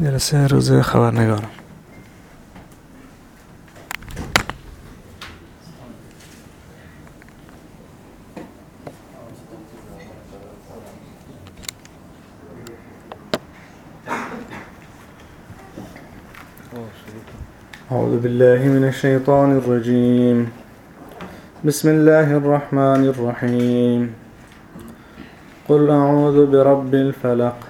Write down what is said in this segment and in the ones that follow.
جلسه روز خبرنگارم أعوذ بالله من الشيطان الرجيم. بسم الله الرحمن الرحيم. قل أعوذ برب الفلق.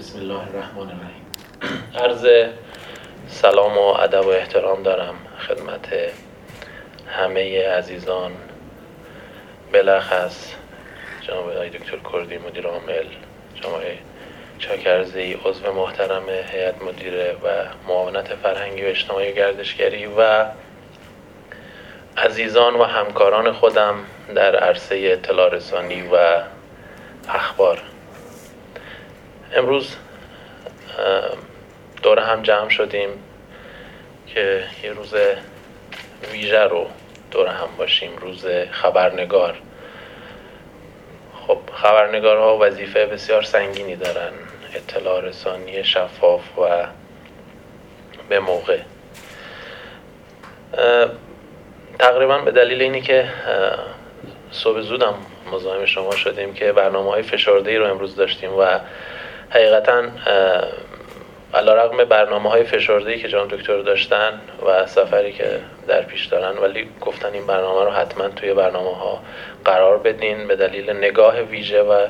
بسم الله الرحمن الرحیم. عرض سلام و ادب و احترام دارم خدمت همه عزیزان. بلخص جناب آقای دکتر کردی مدیر عامل جناب چاکرزی عضو محترم هیئت مدیره و معاونت فرهنگی و اجتماعی گردشگری و عزیزان و همکاران خودم در عرصه اطلاع رسانی و اخبار. امروز دور هم جمع شدیم که یه روز ویژه رو دور هم باشیم روز خبرنگار. خب خبرنگارها وظیفه بسیار سنگینی دارن اطلاع رسانی شفاف و به موقع. تقریبا به دلیل اینی که صبح زودم مزاحم شما شدیم که برنامه های فشرده ای رو امروز داشتیم و حقیقتا علا رقم برنامه های فشرده ای که جان دکتر داشتن و سفری که در پیش دارن ولی گفتن این برنامه رو حتما توی برنامه ها قرار بدین به دلیل نگاه ویژه و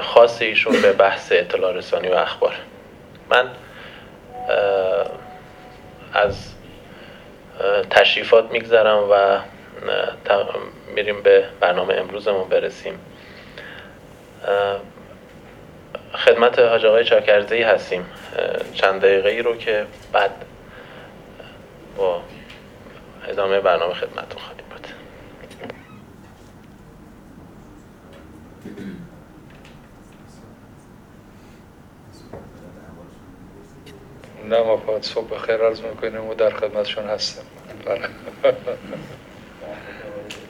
خاص ایشون به بحث اطلاع رسانی و اخبار. من از تشریفات میگذرم و میریم به برنامه امروزمون برسیم. خدمت حاج آقای چاکرزی هستیم. چند دقیقه ای رو که بعد با ادامه برنامه خدمتتون خواهیم بود. نه ما فقط صبح بخیر عرض می‌کنیم و در خدمتشون هستم بله.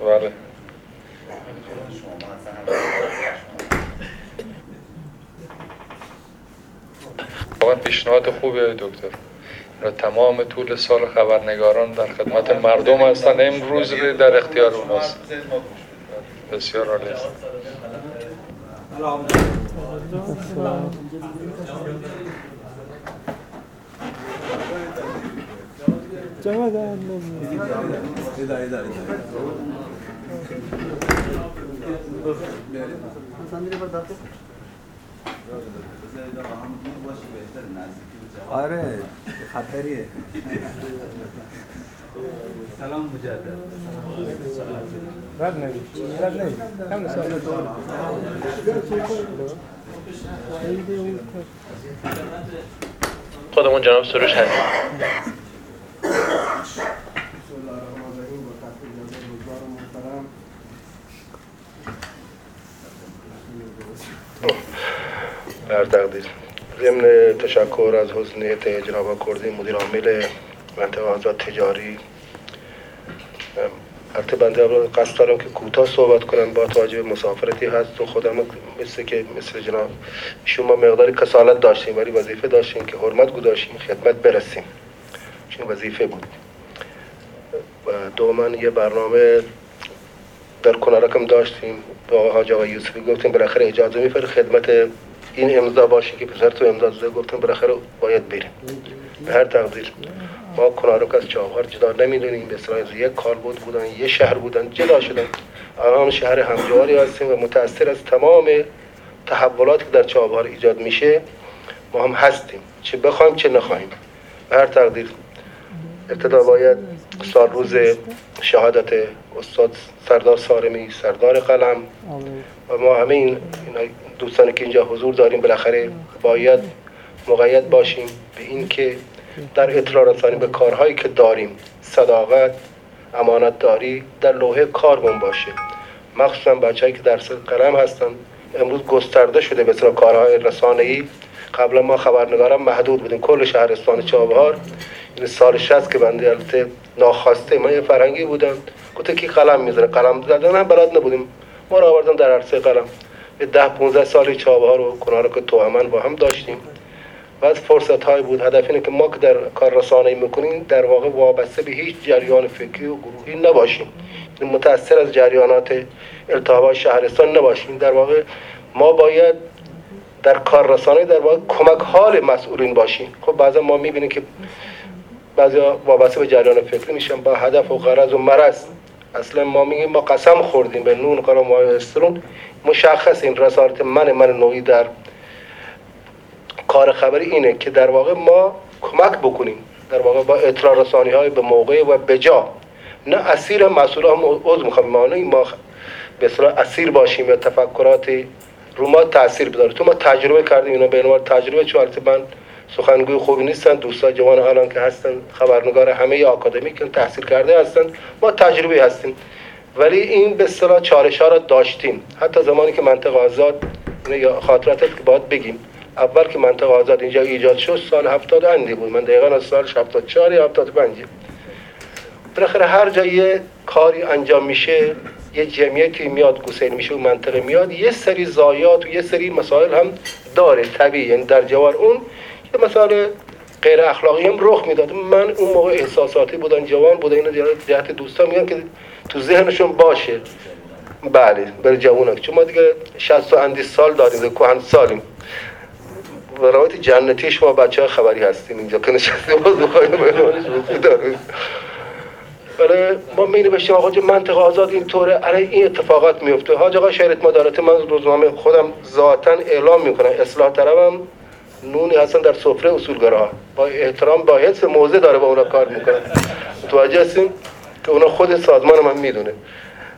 بله. واقعا پیشنهاد خوبه دکتر. تمام طول سال خبرنگاران در خدمت مردم هستن. امروز در اختیار اوناست. بسیار عالی آره خطریه. سلام مجدد. رد نگی رد نگی کم خودمون جناب سروش هستیم. در تقدیر. ضمن تشکر از حسن نیت جناب کردی مدیر عامل منطقه آزاد تجاری. البته بنده قصد دارم که کوتاه صحبت کنم. با توجه مسافرتی هست و خودم مثل که مثل جناب شما مقداری کسالت داشتیم ولی وظیفه داشتیم که حرمت گذاشتیم خدمت برسیم. چون وظیفه بود. و دوما یه برنامه در کنارکم داشتیم. با حاج آقای یوسفی گفتیم بالاخره اجازه میفره خدمت این امضا باشه که پسر تو امضا زده گفتم بالاخره باید بریم. به هر تقدیر. ما کنارک از چابهار جدا نمی‌دونیم. به اصطلاح یک کار بود بودن یه شهر بودن جدا شدن. الان شهر همجواری هستیم و متاثر از تمام تحولاتی که در چابهار ایجاد میشه. ما هم هستیم. چه بخوایم چه نخواهیم. به هر تقدیر. ابتدا باید سال روز شهادت استاد سردار سارمی سردار قلم. و ما همه این دوستانی که اینجا حضور داریم بالاخره باید مقید باشیم به اینکه در اطلاع رسانی به کارهایی که داریم صداقت امانت داری در لوحه کارمون باشه. مخصوصا بچه‌ای که در قلم هستن امروز گسترده شده به کارهای رسانه‌ای. قبلا ما خبرنگارم محدود بودیم کل شهرستان چابهار. این سال 60 که بنده البته ناخواسته. من یه فرنگی بودم. گفته کی قلم می‌زنه؟ قلم زدن هم بلد نبودیم. ما رو آوردن در عرصه قلم. ده 15 سال چابهار و کنار که توامن با هم داشتیم. از فرصت های بود. هدف اینه که ما که در کار رسانه‌ای می‌کنیم در واقع وابسته به هیچ جریان فکری و گروهی نباشیم. متاثر از جریانات التهاب شهرستان نباشیم. در واقع ما باید در کار رسانه در واقع کمک حال مسئولین باشیم. خب بعضا ما می‌بینیم که بعضی وابسته به جریان فکری میشن با هدف و غرض و مرض. اصلا ما میگیم ما قسم خوردیم به نون قرار ما استرون. مشخص این رسالت من من نوعی در کار خبری اینه که در واقع ما کمک بکنیم. در واقع با اطلاع رسانی های به موقع و بجا نه اسیر مسئول هم عضو می‌خوام. ما ما به اسیر باشیم یا تفکرات رو ما تاثیر بذاره تو ما تجربه کردیم اینا به عنوان تجربه چون من سخنگوی خوبی نیستن دوستا جوان الان که هستن خبرنگار همه آکادمی که تحصیل کرده هستن. ما تجربه هستیم. ولی این به اصطلاح چالش ها را داشتیم. حتی زمانی که منطقه آزاد یا خاطرات که باید بگیم. اول که منطقه آزاد اینجا ایجاد شد سال 70 اندی بود. من دقیقا از سال 74 یا 75 بالاخره هر جایی کاری انجام میشه یه جمعیتی میاد گسیل میشه و منطقه میاد. یه سری زایات و یه سری مسائل هم داره طبیعی. یعنی در جوار اون یه مسائل غیر اخلاقی هم رخ می‌داد. من اون موقع احساساتی بودن جوان بودن اینو جهت دوستان میگن که تو ذهنشون باشه. بله برای جوانان. چون ما دیگه 60 اندی سال داریم کهن سالیم. روایت جنتی شما بچه خبری هستیم اینجا. که نشستیم باز بخواهیم داریم برای ما می آقا منطقه آزاد اینطوره علی این اتفاقات میفته حاج آقا شهرت مدارت من روزنامه خودم ذاتا اعلام می‌کنم. اصلاح طلبم نونی هستن در سفره اصولگرا با احترام با حس موزه داره با اونا کار می‌کنه. متوجه هستیم که اونا خود سازمان من می‌دونه.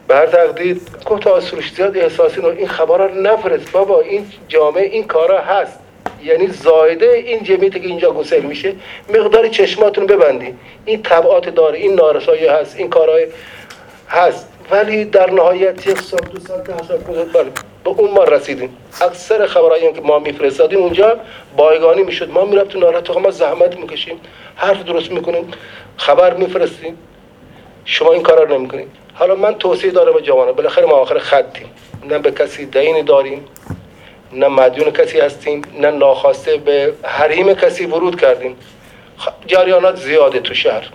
به هر تقدیر گفت زیاد احساسی این خبرها رو نفرست. بابا این جامعه این کارا هست. یعنی زایده این جمعیتی که اینجا گسل میشه. مقدار چشماتون ببندی. این طبعات داره این نارسایی هست این کارهای هست. ولی در نهایت یک سال دو سال ده سال بله به اون ما رسیدیم. اکثر خبرهایی که ما میفرستادیم اونجا بایگانی می‌شد. ما می‌رفتیم ناراحت ما زحمت می‌کشیم حرف درست می‌کنیم خبر میفرستیم. شما این کارا رو نمی‌کنید. حالا من توصیه دارم به جوانان بالاخره ما آخر خطیم. نه به کسی دینی داریم نه مدیون کسی هستیم نه ناخواسته به حریم کسی ورود کردیم. جریانات زیاده تو شهر.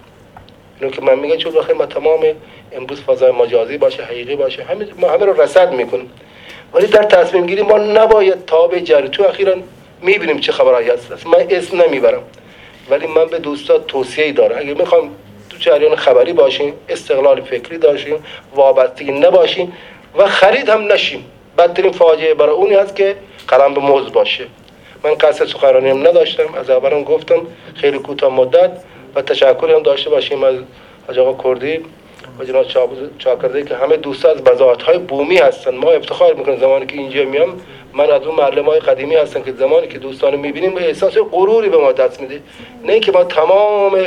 اینو که من میگم چون ما تمام امروز فضای مجازی باشه حقیقی باشه همه ما همه رو رصد می‌کنیم. ولی در تصمیم گیری ما نباید تابع جری تو اخیرا می‌بینیم چه خبرایی هست. من اسم نمی‌برم. ولی من به دوستا توصیه دارم. اگر می‌خوام تو جریان خبری باشیم استقلال فکری داشتیم وابستگی نباشیم و خرید هم نشیم. بدترین فاجعه برای اونی هست که قلم به موز باشه. من قصد سخنرانی نداشتم. از اولم گفتم خیلی کوتاه مدت. و تشکری هم داشته باشیم از حاج آقا کردی و جناب چاکرده که همه دوست از بزاعت های بومی هستن. ما افتخار می‌کنیم زمانی که اینجا میام. من از اون معلم های قدیمی هستن که زمانی که دوستان می‌بینیم احساس غروری به ما دست میده. نه که ما تمام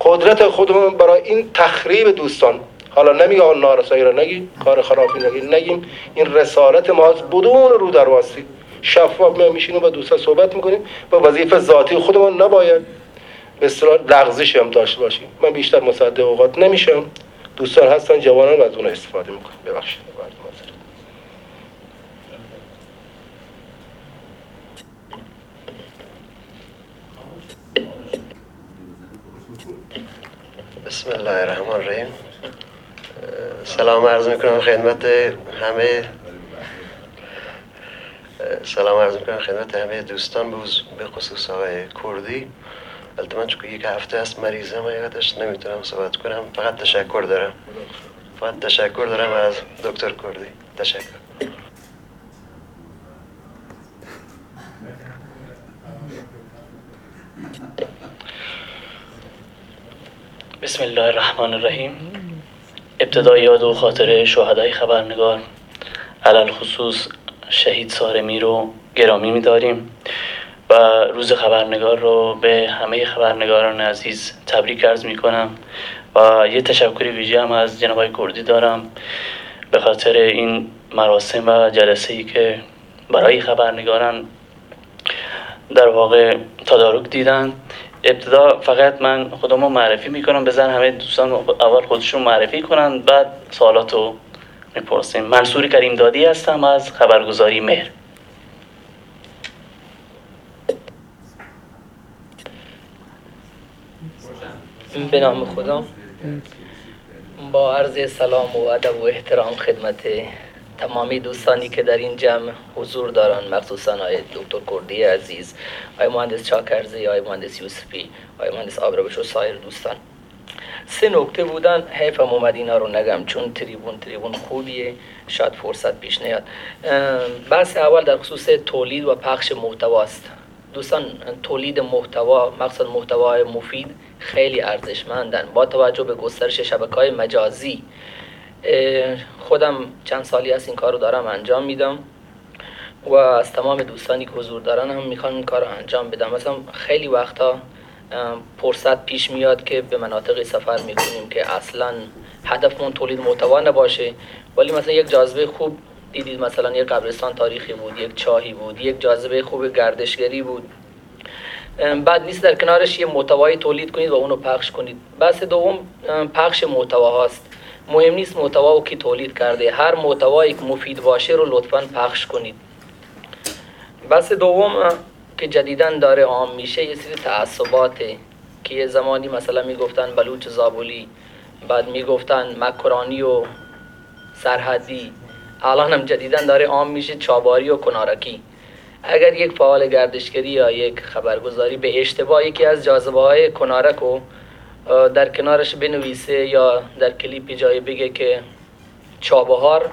قدرت خودمون برای این تخریب دوستان. حالا نمیگه آن نارسایی را نگی کار خرافی نگی نگیم. این رسالت ما از بدون رو در واسطی شفاف میشینیم با دوستا صحبت می‌کنیم. و وظیفه ذاتی خودمون نباید. به اصطلاح لغزش هم داشته باشیم. من بیشتر مصدق اوقات نمیشم. دوستان هستن جوانان از اون استفاده می‌کنم ببخشید. بسم الله الرحمن الرحیم. سلام عرض می‌کنم خدمت همه. سلام عرض می‌کنم خدمت همه دوستان به خصوص آقای کردی. البته چون یک هفته است مریضم حقیقتش نمی‌تونم صحبت کنم فقط تشکر دارم. فقط تشکر دارم از دکتر کردی تشکر. بسم الله الرحمن الرحیم. ابتدا یاد و خاطر شهدای خبرنگار علل خصوص شهید سارمی رو گرامی میداریم. روز خبرنگار رو به همه خبرنگاران عزیز تبریک عرض می کنم و یه تشکری ویژه هم از جناب کردی دارم به خاطر این مراسم و جلسه ای که برای خبرنگاران در واقع تدارک دیدن. ابتدا فقط من خودم رو معرفی می‌کنم بزن همه دوستان اول خودشون معرفی کنن بعد سوالات رو می‌پرسیم. منصور کریم دادی هستم از خبرگزاری مهر. به نام خدا. با عرض سلام و ادب و احترام خدمت تمامی دوستانی که در این جمع حضور دارن مخصوصا آقای دکتر کردی عزیز آقای مهندس چاکرزی آقای مهندس یوسفی آقای مهندس آبرابش و سایر دوستان. سه نکته بودن حیفم اومد اینا رو نگم چون تریبون تریبون خوبیه شاید فرصت پیش نیاد. بحث اول در خصوص تولید و پخش محتواست دوستان تولید محتوا مقصد محتوای مفید خیلی ارزشمندن. با توجه به گسترش شبکه های مجازی خودم چند سالی از این کار رو دارم انجام میدم و از تمام دوستانی که حضور دارن هم می‌خوان این کار رو انجام بدم. مثلا خیلی وقتا فرصت پیش میاد که به مناطقی سفر می‌کنیم که اصلا هدفمون تولید محتوا نباشه. ولی مثلا یک جاذبه خوب دیدید مثلا یک قبرستان تاریخی بود یک چاهی بود یک جاذبه خوب گردشگری بود. بعد نیست در کنارش یه محتوایی تولید کنید و اونو پخش کنید. بحث دوم پخش محتوا هاست. مهم نیست محتوا که تولید کرده. هر محتوایی که مفید باشه رو لطفا پخش کنید. بحث دوم که جدیدا داره عام میشه یه سری تعصباته که یه زمانی مثلا می‌گفتن بلوچ زابولی بعد می‌گفتن مکرانی و سرحدی. الان هم جدیدا داره عام میشه چاباری و کنارکی. اگر یک فعال گردشگری یا یک خبرگزاری به اشتباه یکی از جاذبه های کنارک رو در کنارش بنویسه یا در کلیپی جای بگه که چابهار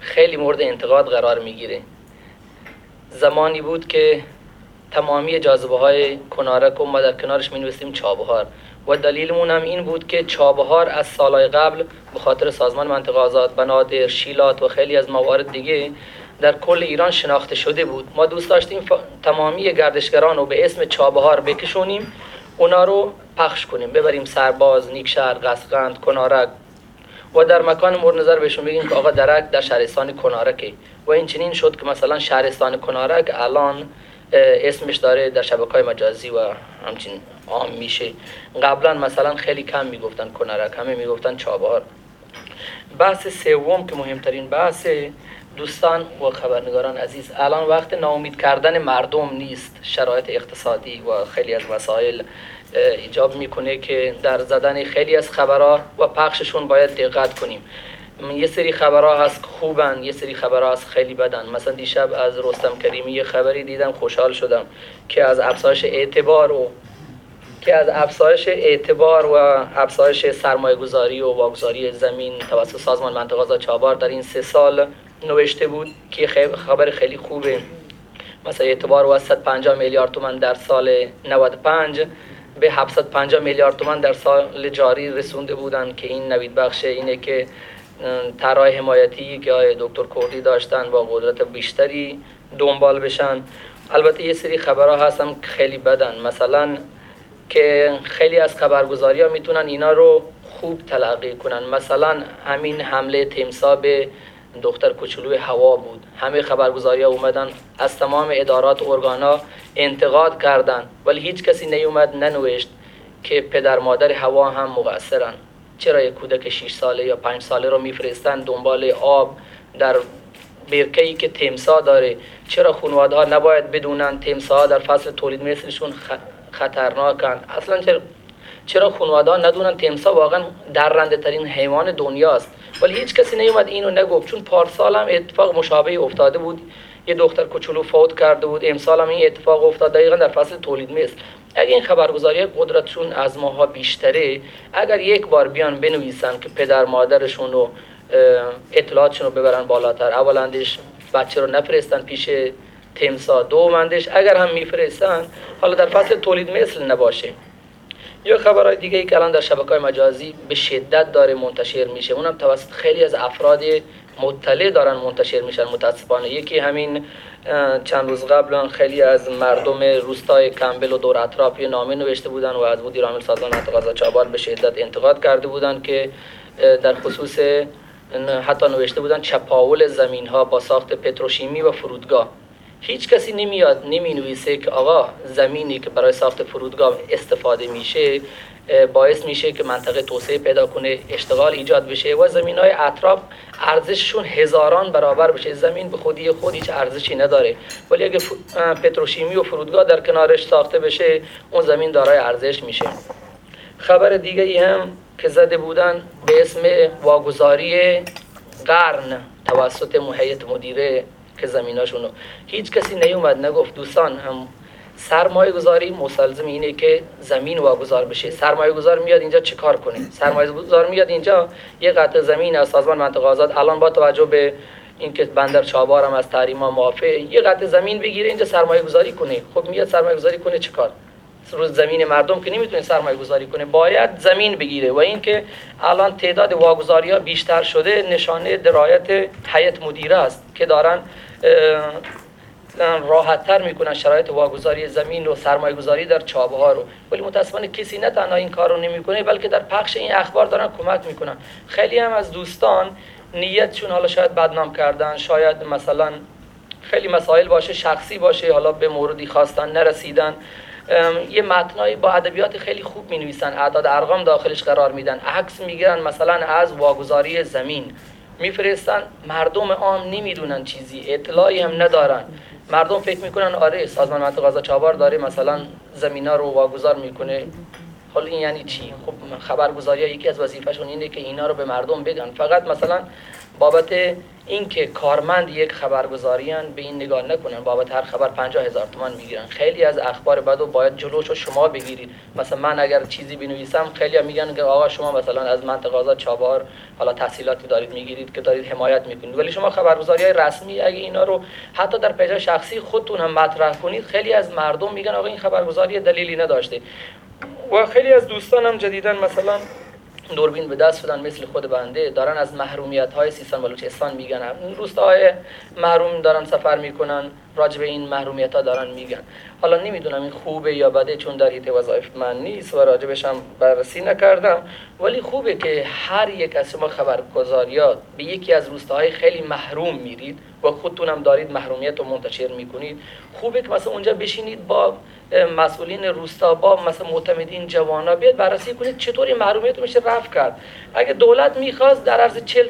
خیلی مورد انتقاد قرار می‌گیره. زمانی بود که تمامی جاذبه های کنارک و ما در کنارش می نویسیم چابهار. و دلیلمون هم این بود که چابهار از سالهای قبل به خاطر سازمان منطقه آزاد بنادر شیلات و خیلی از موارد دیگه در کل ایران شناخته شده بود. ما دوست داشتیم تمامی گردشگران رو به اسم چابهار بکشونیم. اونا رو پخش کنیم. ببریم سرباز نیکشهر قسقند کنارک. و در مکان مورد نظر بهشون بگیم که آقا درک در شهرستان کنارکه. و این چنین شد که مثلا شهرستان کنارک الان اسمش داره در شبکه های مجازی و همچین عام میشه. قبلا مثلا خیلی کم می‌گفتن کنارک همه می‌گفتن چابار بحث سوم که مهمترین بحث دوستان و خبرنگاران عزیز الان وقت ناامید کردن مردم نیست. شرایط اقتصادی و خیلی از وسایل ایجاب می‌کنه که در زدن خیلی از خبرها و پخششون باید دقت کنیم. یه سری خبرها هست خوبن یه سری خبرها هست خیلی بدن. مثلا دیشب از رستم کریمی یه خبری دیدم خوشحال شدم که از افزایش اعتبار و که از افزایش اعتبار و افزایش سرمایه گذاری و واگذاری زمین توسط سازمان منطقه چابار در این سه سال نوشته بود که خبر خیلی خوبه. مثلا اعتبار و 150 میلیارد تومان در سال 95 به 750 میلیارد تومان در سال جاری رسونده بودن که این نوید بخش اینه که طرح حمایتی که دکتر کردی داشتن با قدرت بیشتری دنبال بشن. البته یه سری خبرها هستن خیلی بدن. مثلا که خیلی از خبرگزاری ها می‌تونن اینا رو خوب تلقی کنن. مثلا همین حمله تیمسا به دختر کوچولوی هوا بود. همه خبرگزاری اومدن. از تمام ادارات ارگانا انتقاد کردن ولی هیچ کسی نیومد ننوشت که پدر مادر هوا هم مقصرن. چرا یک کودک 6 ساله یا 5 ساله رو میفرستن دنبال آب در برکه که تمسا داره؟ چرا خانواده ها نباید بدونن تمسا در فصل تولید مثلشون خطرناکن؟ اصلا چرا چرا خانواده ندونن تمسا واقعا درنده ترین حیوان دنیاست؟ ولی هیچ کسی نیومد اینو نگفت. چون پارسال هم اتفاق مشابه افتاده بود. یه دختر کوچولو فوت کرده بود. امسال هم این اتفاق افتاد. دقیقا در فصل تولید مثل. اگر این خبرگزاری قدرتشون از ماها بیشتره اگر یک بار بیان بنویسن که پدر مادرشون رو اطلاعاتشون رو ببرن بالاتر. اولندش بچه رو نفرستن پیش تمسا. دومندش اگر هم میفرستن حالا در فصل تولید مثل نباشه. یا خبرهای دیگه ای که الان در شبکه مجازی به شدت داره منتشر میشه. اونم توسط خیلی از افراد مطلع دارن منتشر میشن. متاسفانه یکی همین چند روز قبل خیلی از مردم روستای کمبل و دور اطراف نامه نوشته بودن و از مدیر عامل سازمان اعتقاد چابار به شدت انتقاد کرده بودن که در خصوص حتی نوشته بودن چپاول زمین ها با ساخت پتروشیمی و فرودگاه. هیچ کسی نمیاد نمی نویسه که آقا زمینی که برای ساخت فرودگاه استفاده میشه باعث میشه که منطقه توسعه پیدا کنه اشتغال ایجاد بشه و زمین های اطراف ارزششون هزاران برابر بشه. زمین به خودی خود هیچ ارزشی نداره. ولی اگه پتروشیمی و فرودگاه در کنارش ساخته بشه اون زمین دارای ارزش میشه. خبر دیگه ای هم که زده بودن به اسم واگذاری قرن توسط محیط مدیره. که زمیناشونو. هیچ کسی نیومد نگفت دوستان هم سرمایه گذاری مسلزم اینه که زمین واگذار بشه. سرمایه گذار میاد اینجا چه کار کنه؟ سرمایه گذار میاد اینجا یه قطع زمین از سازمان منطقه آزاد. الان با توجه به اینکه بندر چابار هم از تحریم موافقه یه قطع زمین بگیره اینجا سرمایه گذاری کنه. خب میاد سرمایه گذاری کنه چه کار؟ روز زمین مردم که نمی‌تونه سرمایه گذاری کنه. باید زمین بگیره و اینکه الان تعداد واگذاری ها بیشتر شده نشانه درایت هیئت مدیره است که دارن راحتتر می‌کنن شرایط واگذاری زمین و سرمایه گذاری در چابه ها رو. ولی متاسفانه کسی نه تنها این کار رو نمی‌کنه بلکه در پخش این اخبار دارن کمک می‌کنن. خیلی هم از دوستان نیتشون حالا شاید بدنام کردن شاید مثلا خیلی مسائل باشه شخصی باشه حالا به موردی خواستن نرسیدن. یه متنایی با ادبیات خیلی خوب می نویسن اعداد ارقام داخلش قرار میدن. عکس می‌گیرن مثلا از واگذاری زمین. میفرستن مردم عام نمی‌دونن چیزی اطلاعی هم ندارن. مردم فکر می‌کنن آره سازمان منطقه غذا چابار داره مثلا زمینا رو واگذار می‌کنه. حالا این یعنی چی؟ خب خبرگزاری یکی از وظیفهشون اینه که اینا رو به مردم بگن فقط مثلا بابت اینکه کارمند یک خبرگزاریان به این نگاه نکنن بابت هر خبر 50 هزار تومان می‌گیرن. خیلی از اخبار بدو باید جلوش رو شما بگیرید. مثلا من اگر چیزی بنویسم خیلی میگن که آقا شما مثلا از منطقه آزاد چابار حالا تحصیلاتی دارید می‌گیرید که دارید حمایت می‌کنید. ولی شما خبرگزاری های رسمی اگه اینا رو حتی در پیج شخصی خودتون هم مطرح کنید خیلی از مردم میگن آقا این خبرگزاری دلیلی نداشته. و خیلی از دوستانم جدیدن مثلا دوربین به دست شدن مثل خود بنده دارن از محرومیت های سیستان بلوچستان میگن روستاهای محروم دارن سفر می‌کنن. راجع به این محرومیت ها دارن میگن. حالا نمی‌دونم این خوبه یا بده چون در حیط وظایف من نیست و راجبش هم بررسی نکردم. ولی خوبه که هر یک از شما خبرگزاریات به یکی از روستاهای خیلی محروم میرید و خودتونم دارید محرومیت رو منتشر می‌کنید. خوبه که مثلا اونجا بشینید با مسئولین روستا با مثلا معتمدین جوانا بیاد بررسی کنید چطوری محرومیت میشه رفع کرد. اگه دولت می‌خواست در عرض چل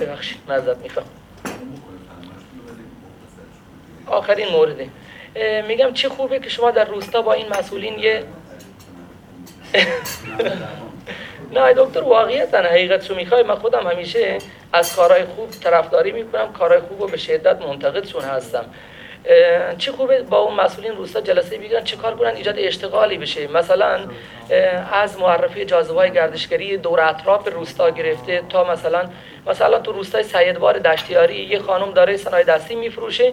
ببخشید می‌خوام. آخرین مورده. میگم چه خوبه که شما در روستا با این مسئولین یه نه دکتر واقعیتا حقیقت رو می‌خوای. من خودم همیشه از کارهای خوب طرفداری می‌کنم کارهای خوب رو به شدت منتقدشون هستم. چه خوبه با اون مسئولین روستا جلسه بگیرن چه کار کنن؟ ایجاد اشتغالی بشه. مثلا از معرفی جاذبه های گردشگری دور اطراف روستا گرفته تا مثلا مثلا تو روستای سیدوار دشتیاری یه خانم داره صنایع دستی میفروشه.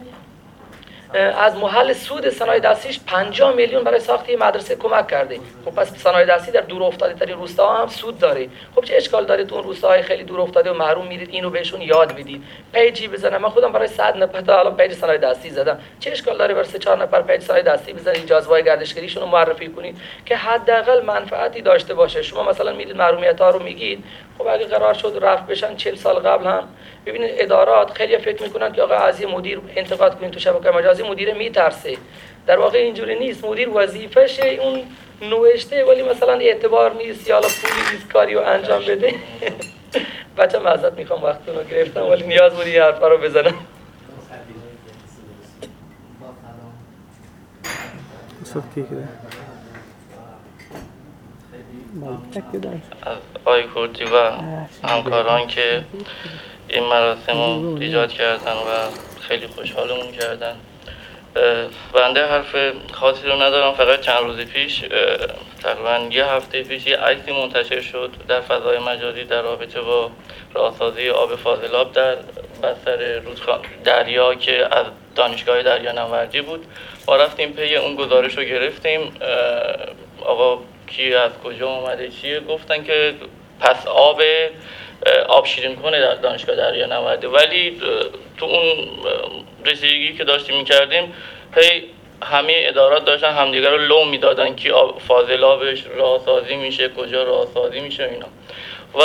از محل سود صنایع دستیش 50 میلیون برای ساخت مدرسه کمک کرده خب پس صنایع دستی در دور افتاده ترین روستاها هم سود داره. خب چه اشکال داره؟ تو اون روستاهای خیلی دور افتاده و محروم میرید اینو بهشون یاد بدید پیجی بزنن من خودم برای 100 نفر تا الان پیج صنایع دستی زدم. چه اشکال داره برای 3 4 نفر پیج صنایع دستی بزنید؟ جاذبه گردشگریشون رو معرفی کنید که حداقل منفعتی داشته باشه. شما مثلا می‌دید محرومیت ها رو میگید. خب اگه قرار شد رفت بشن 40 سال قبل هم ببینید ادارات خیلی فکر می‌کنن که آقا از مدیر انتقاد کنید تو شبکه مجازی. مدیر میترسه. در واقع اینجوری نیست. مدیر وظیفشه اون نوشته ولی مثلا اعتبار نیست یا پولی نیست کاری رو انجام بده. بچه معذرت می‌خوام وقتتون رو گرفتم ولی نیاز بود این حرفا رو بزنم. آقای کردی و همکاران که این مراسم رو ایجاد کردن و خیلی خوشحالمون کردن. بنده حرف خاصی رو ندارم. فقط چند روز پیش تقریبا یه هفته پیش یه عکسی منتشر شد در فضای مجازی در رابطه با راهسازی آب فاضلاب در بستر رودخان دریا که از دانشگاه دریا نوردی بود. ما رفتیم پی اون گزارش رو گرفتیم. آقا کی از کجا اومده چیه؟ گفتن که پس آب آب شیرین کنه در دانشگاه دریا نورده ولی تو اون رسیدگی که داشتیم می‌کردیم هی همه ادارات داشتن همدیگه رو لو می‌دادن که فاضلابش راهسازی میشه کجا راهسازی میشه اینا. و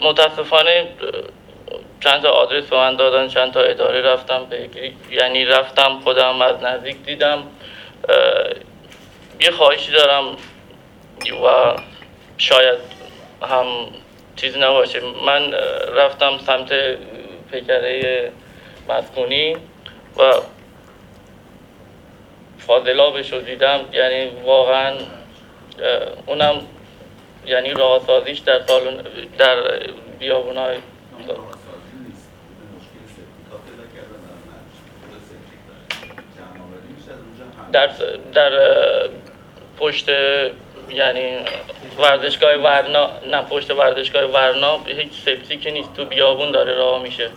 متاسفانه چند تا آدرس به من دادن چند تا اداره رفتم یعنی رفتم خودم از نزدیک دیدم یه خواهشی دارم و شاید هم چیزی نباشه. من رفتم سمت پیکره مسکونی و فاضلابش رو دیدم. یعنی واقعا اونم یعنی راهسازیش در سالون در بیابونای در در پشت یعنی ورزشگاه ورنا نه پشت ورزشگاه ورنا هیچ سپتیکی نیست تو بیابون داره راه میشه.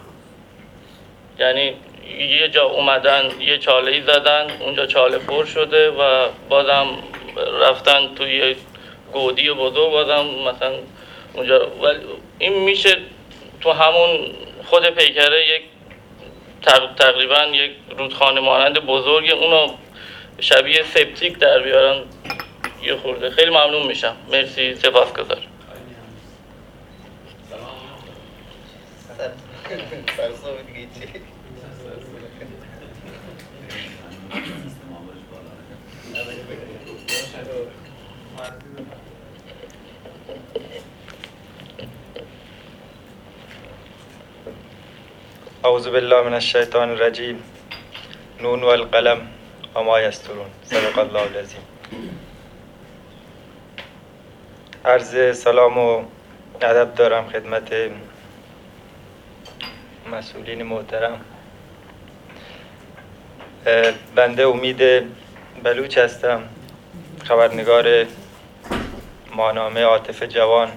یعنی یه جا اومدن یه چاله ای زدن اونجا چاله پر شده و بازم رفتن توی گودی بزرگ بازم مثلا اونجا. ولی این میشه تو همون خود پیکره یک تقریبا یک رودخانه مانند بزرگ اونو شبیه سپتیک در بیارن یه خورده. خیلی ممنون میشم. مرسی. سپاس گذار. اعوذ بالله من الشیطان الرجیم نون والقلم. وما یسترون صدق الله العظیم. عرض سلام و ادب دارم خدمت مسئولین محترم. بنده امید بلوچ هستم. خبرنگار مانامه عاطف جوان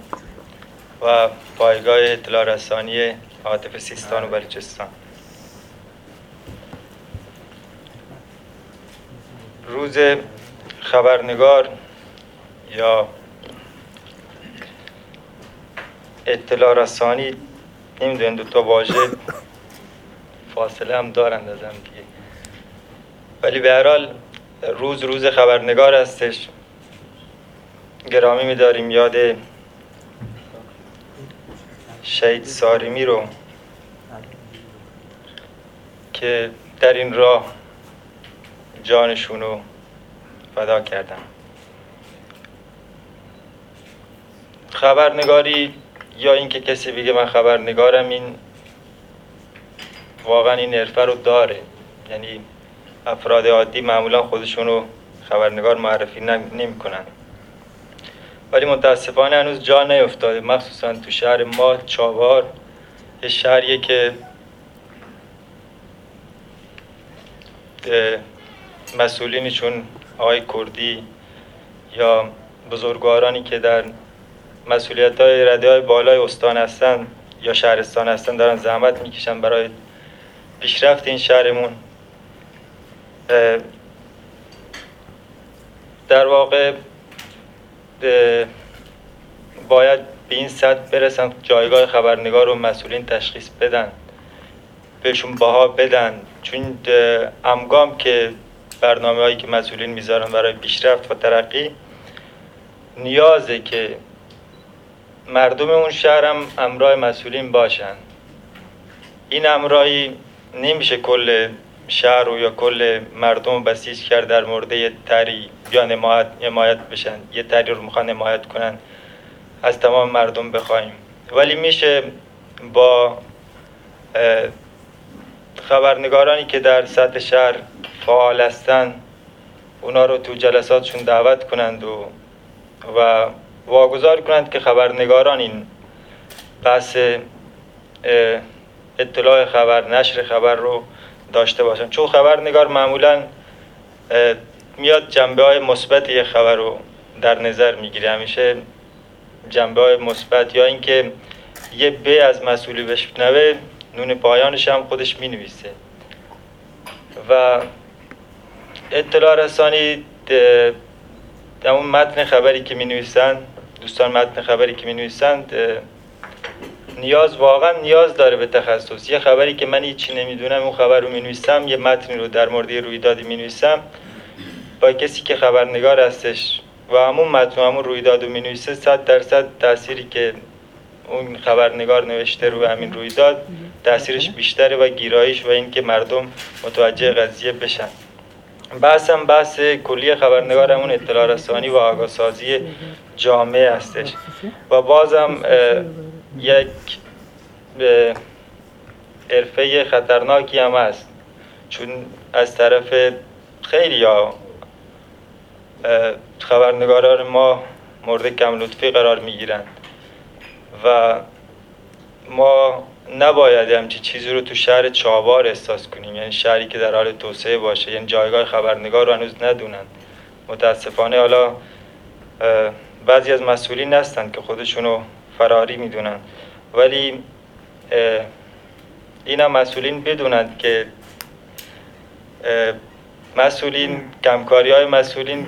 و پایگاه اطلاع رسانی عاطف سیستان و بلوچستان. روز خبرنگار یا اطلاع رسانی نمی‌دونم دو تا واژه فاصله هم دارند از هم دیگه. ولی به هر حال روز روز خبرنگار هستش. گرامی میداریم یاد شهید ساریمی رو که در این راه جانشون رو فدا کردن خبرنگاری یا اینکه کسی بگه من خبرنگارم این واقعا این حرفه رو داره. یعنی افراد عادی معمولا خودشون رو خبرنگار معرفی نمی‌کنن. ولی متاسفانه هنوز جا نیفتاده. مخصوصا تو شهر ما چابار یه شهریه که مسئولینی چون آقای کردی یا بزرگوارانی که در مسئولیت های رده های بالای استان هستن یا شهرستان هستن دارن زحمت می‌کشن برای پیشرفت این شهرمون. در واقع باید به این سطح برسن جایگاه خبرنگار و مسئولین تشخیص بدن بهشون باها بدن. چون امگام که برنامه هایی که مسئولین می‌ذارن برای پیشرفت و ترقی نیازه که مردم اون شهر هم امرای مسئولین باشن. این امرایی نمیشه کل شهر و یا کل مردم بسیج کرد در مورد یه تری یا نمایت, نمایت بشن یه تری رو می‌خوان نمایت کنن. از تمام مردم بخوایم. ولی میشه با خبرنگارانی که در سطح شهر فعال هستن اونا رو تو جلساتشون دعوت کنند و و واگذار کنند که خبرنگاران این بحث اطلاع خبر نشر خبر رو داشته باشن. چون خبرنگار معمولا میاد جنبه های مثبت یه خبر رو در نظر می‌گیره. همیشه جنبه های مثبت یا اینکه یه به از مسئولی بشنوه نون پایانش هم خودش می نویسه و اطلاع رسانی در اون متن خبری که می نویسن دوستان متن خبری که می نویسند نیاز واقعا نیاز داره به تخصص. یه خبری که من هیچی نمی‌دونم اون خبر رو می نویسم یه متنی رو در مورد رویدادی می نویسم با کسی که خبرنگار هستش و همون متن و همون رویداد رو می نویسه صد درصد تأثیری که اون خبرنگار نوشته رو همین رویداد تاثیرش بیشتره و گیرایش و اینکه مردم متوجه قضیه بشن. بحثم بحث کلی خبرنگار همون اطلاع رسانی و آگاهسازی جامعه هستش. و بازم یک حرفه خطرناکی هم هست. چون از طرف خیلی ها خبرنگاران ما مورد کم لطفی قرار می گیرند و ما نباید همچی چیزی رو تو شهر چابار احساس کنیم. یعنی شهری که در حال توسعه باشه. یعنی جایگاه خبرنگار رو هنوز ندونن. متاسفانه حالا بعضی از مسئولین هستند که خودشونو فراری می‌دونن. ولی این هم مسئولین بدونند که مسئولین کمکاری های مسئولین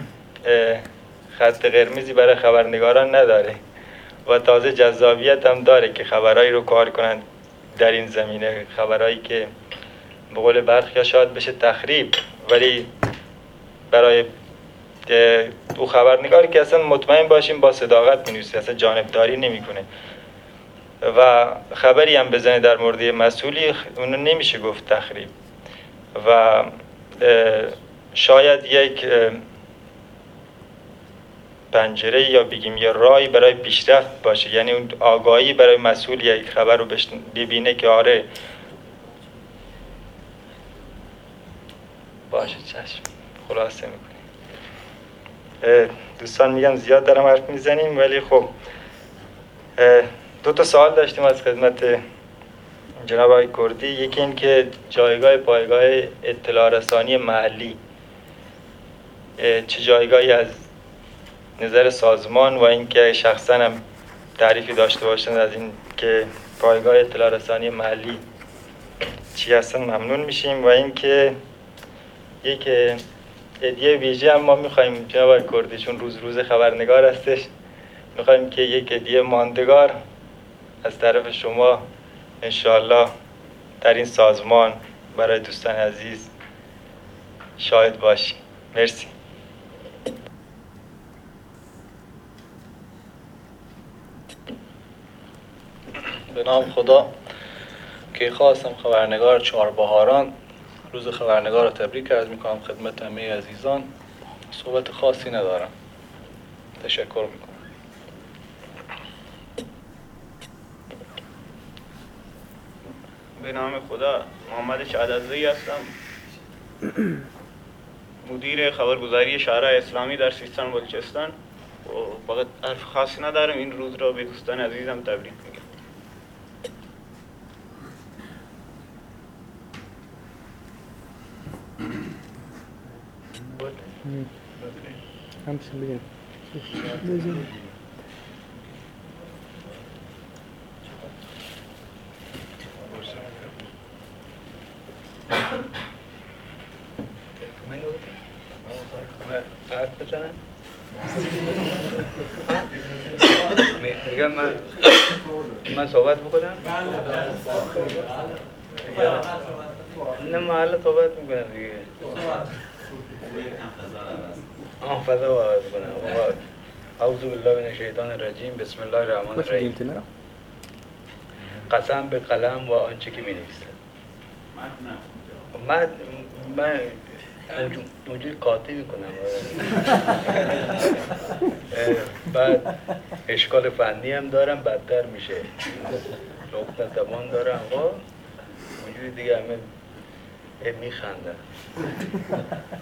خط قرمزی برای خبرنگاران نداره. و تازه جذابیت هم داره که خبرهایی رو کار کنند در این زمینه خبرهایی که به قول برخی شاید بشه تخریب ولی برای او خبرنگاری که اصلا مطمئن باشیم با صداقت می‌نویسه اصلا جانبداری نمی‌کنه. و خبری هم بزنه در مورد مسئولی اونو نمیشه گفت تخریب. و شاید یک پنجره یا بگیم یا رای برای پیشرفت باشه. یعنی اون آگاهی برای مسئول یک خبر رو ببینه که آره. باشه چشم. خلاصه می‌کنیم دوستان میگم زیاد دارم حرف می‌زنیم ولی خب دو تا سوال داشتیم از خدمت جناب آقای کردی. یکی این که جایگاه پایگاه اطلاع رسانی محلی چه جایگاهی از نظر سازمان و اینکه شخصا هم تعریفی داشته باشن از این که پایگاه اطلاع رسانی محلی چی هستن ممنون میشیم. و اینکه یک هدیه ویژه هم ما می‌خوایم جناب کردی چون روز روز خبرنگار هستش می‌خوایم که یک هدیه ماندگار از طرف شما انشاءالله در این سازمان برای دوستان عزیز شاهد باشیم. مرسی. به نام خدا که خواستم خبرنگار چهاربهاران روز خبرنگار رو تبریک عرض می‌کنم خدمت همه عزیزان. صحبت خاصی ندارم. تشکر می‌کنم. به نام خدا محمد شهدزایی هستم. مدیر خبرگزاری شهر اسلامی در سیستان بلوچستان. و فقط حرف خاصی ندارم این روز را به دوستان عزیزم تبریک خمسة مليون جمع ما صوبات بكرة؟ إنما على صوبات بكرة آه فضا آغاز کنم اعوذ بالله من الشیطان الرجیم بسم الله الرحمن الرحیم قسم به قلم و آنچه که می نویسه من من اونجوری قاطی می‌کنم بعد اشکال فنی هم دارم بدتر میشه نقطه زمان دارم آقا اونجوری دیگه همه میخندن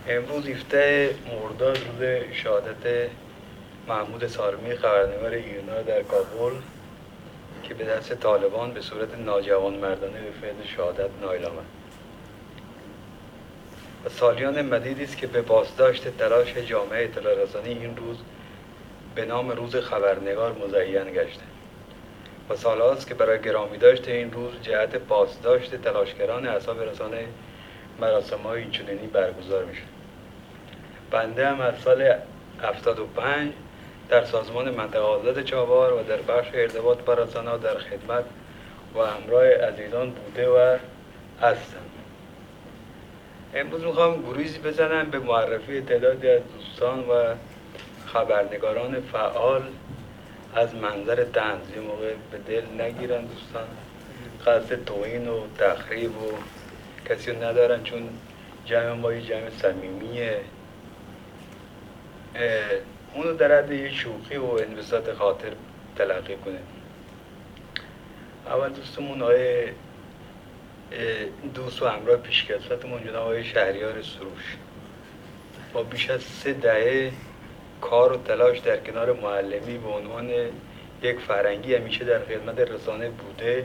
امروز 17 مرداد روز شهادت محمود سارمی خبرنگار ایرنا در کابل که به دست طالبان به صورت ناجوان مردانه به فعل شهادت نایل آمد. و سالیان مدیدی است که به بازداشت تلاش جامعه اطلاع رسانی این روز به نام روز خبرنگار مزین گشته. و سالهاست که برای گرامی داشته این روز جهت بازداشت تلاشگران اعصاب رسانه مراسم های اینچنینی برگزار میشه بنده هم از سال 75 در سازمان منطقه آزاد چابهار و در بخش ارتباط با رسانه‌ها در خدمت و همراه عزیزان بوده و هستم. امروز می‌خوام گرویزی بزنم به معرفی تعدادی از دوستان و خبرنگاران فعال از منظر تنز یه موقع به دل نگیرن دوستان. قصد توهین و تخریب و کسی رو ندارن چون جمع ما یه جمع صمیمیه. اونو در حد یه شوخی و انبساط خاطر تلقی کنه. اول دوستمون آقای دوست و همراه پیشکسوتمون جناب آقای شهریار سروش. با بیش از سه دهه کار و تلاش در کنار معلمی به عنوان یک فرنگی همیشه در خدمت رسانه بوده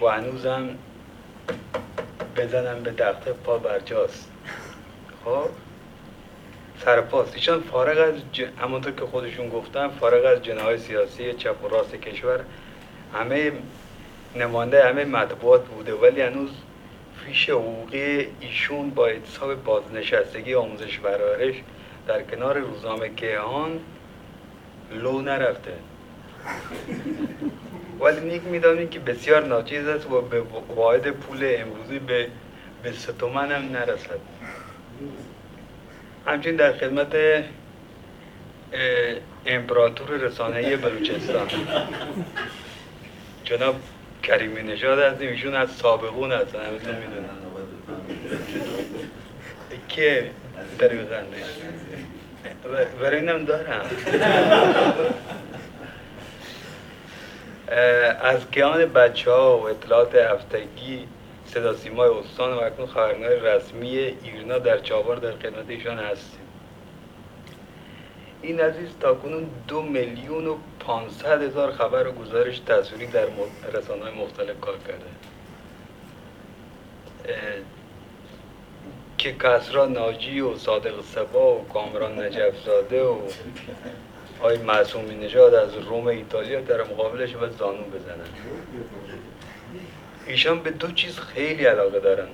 و هنوزم بزنم به تخته پا برجاست خب؟ سرپاس ایشان فارغ از ج... همونطور که خودشون گفتن فارغ از جناهای سیاسی چپ و راست کشور همه نمانده همه مطبوعات بوده. ولی هنوز فیش حقوقی ایشون با حساب بازنشستگی آموزش برارش در کنار روزنامه کیهان لو نرفته. ولی نیک می‌دانیم که بسیار ناچیز است و به واحد پول امروزی به به ستومن هم نرسد. همچنین در خدمت امپراتور رسانه‌ای بلوچستان. جناب کریمی نژاد هستیم ایشون از سابقون هستن همتون می‌دونن. که طریقنده برای اینم دارم. از گیان بچه ها و اطلاعات هفتگی صدا سیمای استان و اکنون خبرنگار رسمی ایرنا در چابار در خدمت ایشان هستیم. این عزیز تا کنون دو میلیون و پانصد هزار خبر و گزارش تصویری در رسانه های مختلف کار کرده. که کسرا ناجی و صادق سبا و کامران نجف زاده و آی معصومی نژاد از روم ایتالیا در مقابلش باید زانون بزنن. ایشان به دو چیز خیلی علاقه دارن.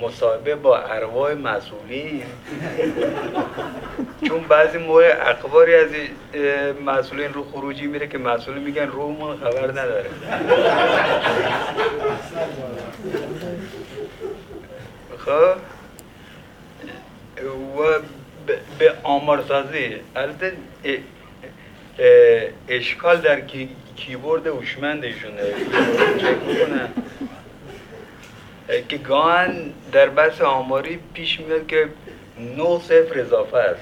مصاحبه با ارواح مسئولین چون بعضی موقع اخباری از مسئولین رو خروجی میره که مسئولین میگن روحمون خبر نداره. خب؟ و به آمارسازی. البته اشکال در کیبورد هوشمندشونه چک می‌کنن که گاهن در بحث آماری پیش میاد که نو صفر اضافه است.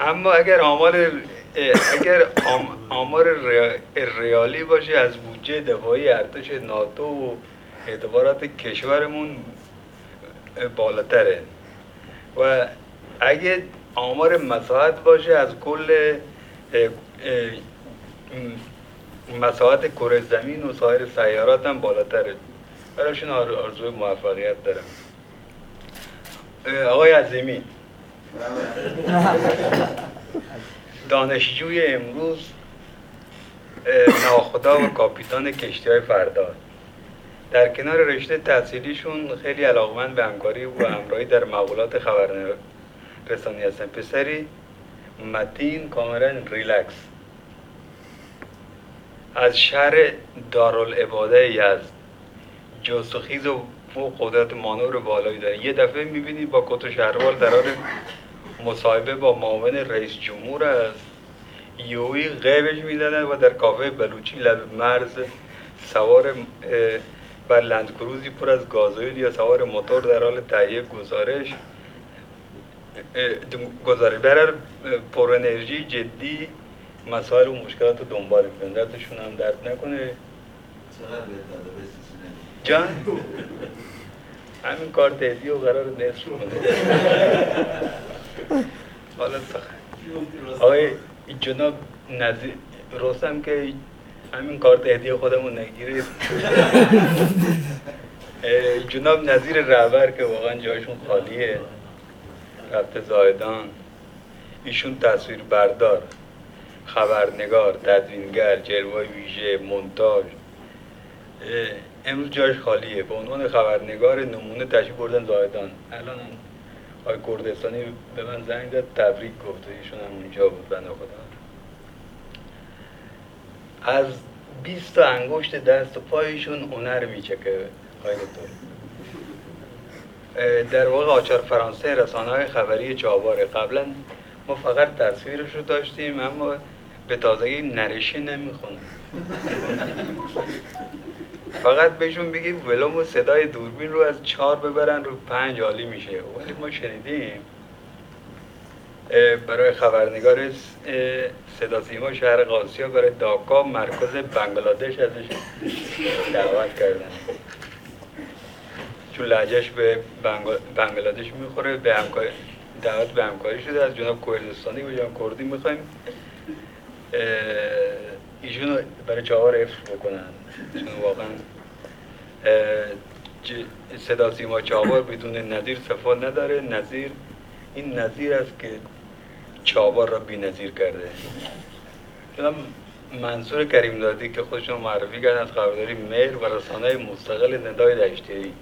اما اگر آمار اگر آمار ریالی باشه از بودجه دفاعی ارتش ناتو و اعتبارات کشورمون بالاتره. و اگه آمار مساحت باشه از کل مساحت کره زمین و سایر سیارات هم بالاتره. برایشون آرزوی موفقیت دارم. آقای عظیمی. دانشجوی امروز ناخدا و کاپیتان کشتی های فردا. در کنار رشته تحصیلیشون خیلی علاقمند به همکاری و همراهی در مقولات خبر رسانی هستن پسری متین کاملا ریلکس از شهر دارالعباده یزد جستخیز و قدرت مانور بالایی داره یه دفعه می‌بینید با کت و در حال مصاحبه با معاون رئیس جمهور است یوی غیبش می‌دادن و در کافه بلوچی لب مرز سوار بر لندکروزی پر از گازوئیل یا سوار موتور در حال تهیه گزارش برای پر انرژی جدی مسائل و مشکلات رو دنبال کنه دردشون هم درد نکنه. جان؟ همین کار تهدیه و قرار نصف کنه. حالا آقای جناب نزی رستم که همین کار تهدیه خودمون نگیرید جناب نظیر رهبر که واقعا جایشون خالیه. رفته زایدان ایشون تصویر بردار خبرنگار تدوینگر جلوه ویژه مونتاژ. امروز جایش خالیه. به عنوان خبرنگار نمونه تشریف بردن زایدان الان آقای کردستانی به من زنگ داد تبریک گفته ایشون هم اونجا بود بنده خدا. از 20 تا انگشت دست و پایشون هنر میچکه آقای دکتر. در واقع آچار فرانسه رسانه های خبری چاباره قبلا ما فقط تصویرش رو داشتیم اما به تازگی نرشه نمی‌خونم فقط بهشون بگیم ولوم و صدای دوربین رو از چهار ببرن رو پنج عالی میشه. ولی ما شنیدیم. برای خبرنگار صدا سیما شهر قاسیا برای داکا مرکز بنگلادش ازش دعوت کردن. چون لحجهش به بنگلادش می‌خوره به همکاری دعوت به همکاری شده از جناب کردستانی و جناب کردی می‌خوایم. ایشون برای چهار حفظ بکنن. چون واقعا صدا سیما چهار بدون نظیر صفا نداره. نظیر این نظیر است که چابار را بی نظیر کرده. جناب منصور کریم دادی که خودشون معرفی کردن از خبرداری مهر و رسانه مستقل ندای دشتری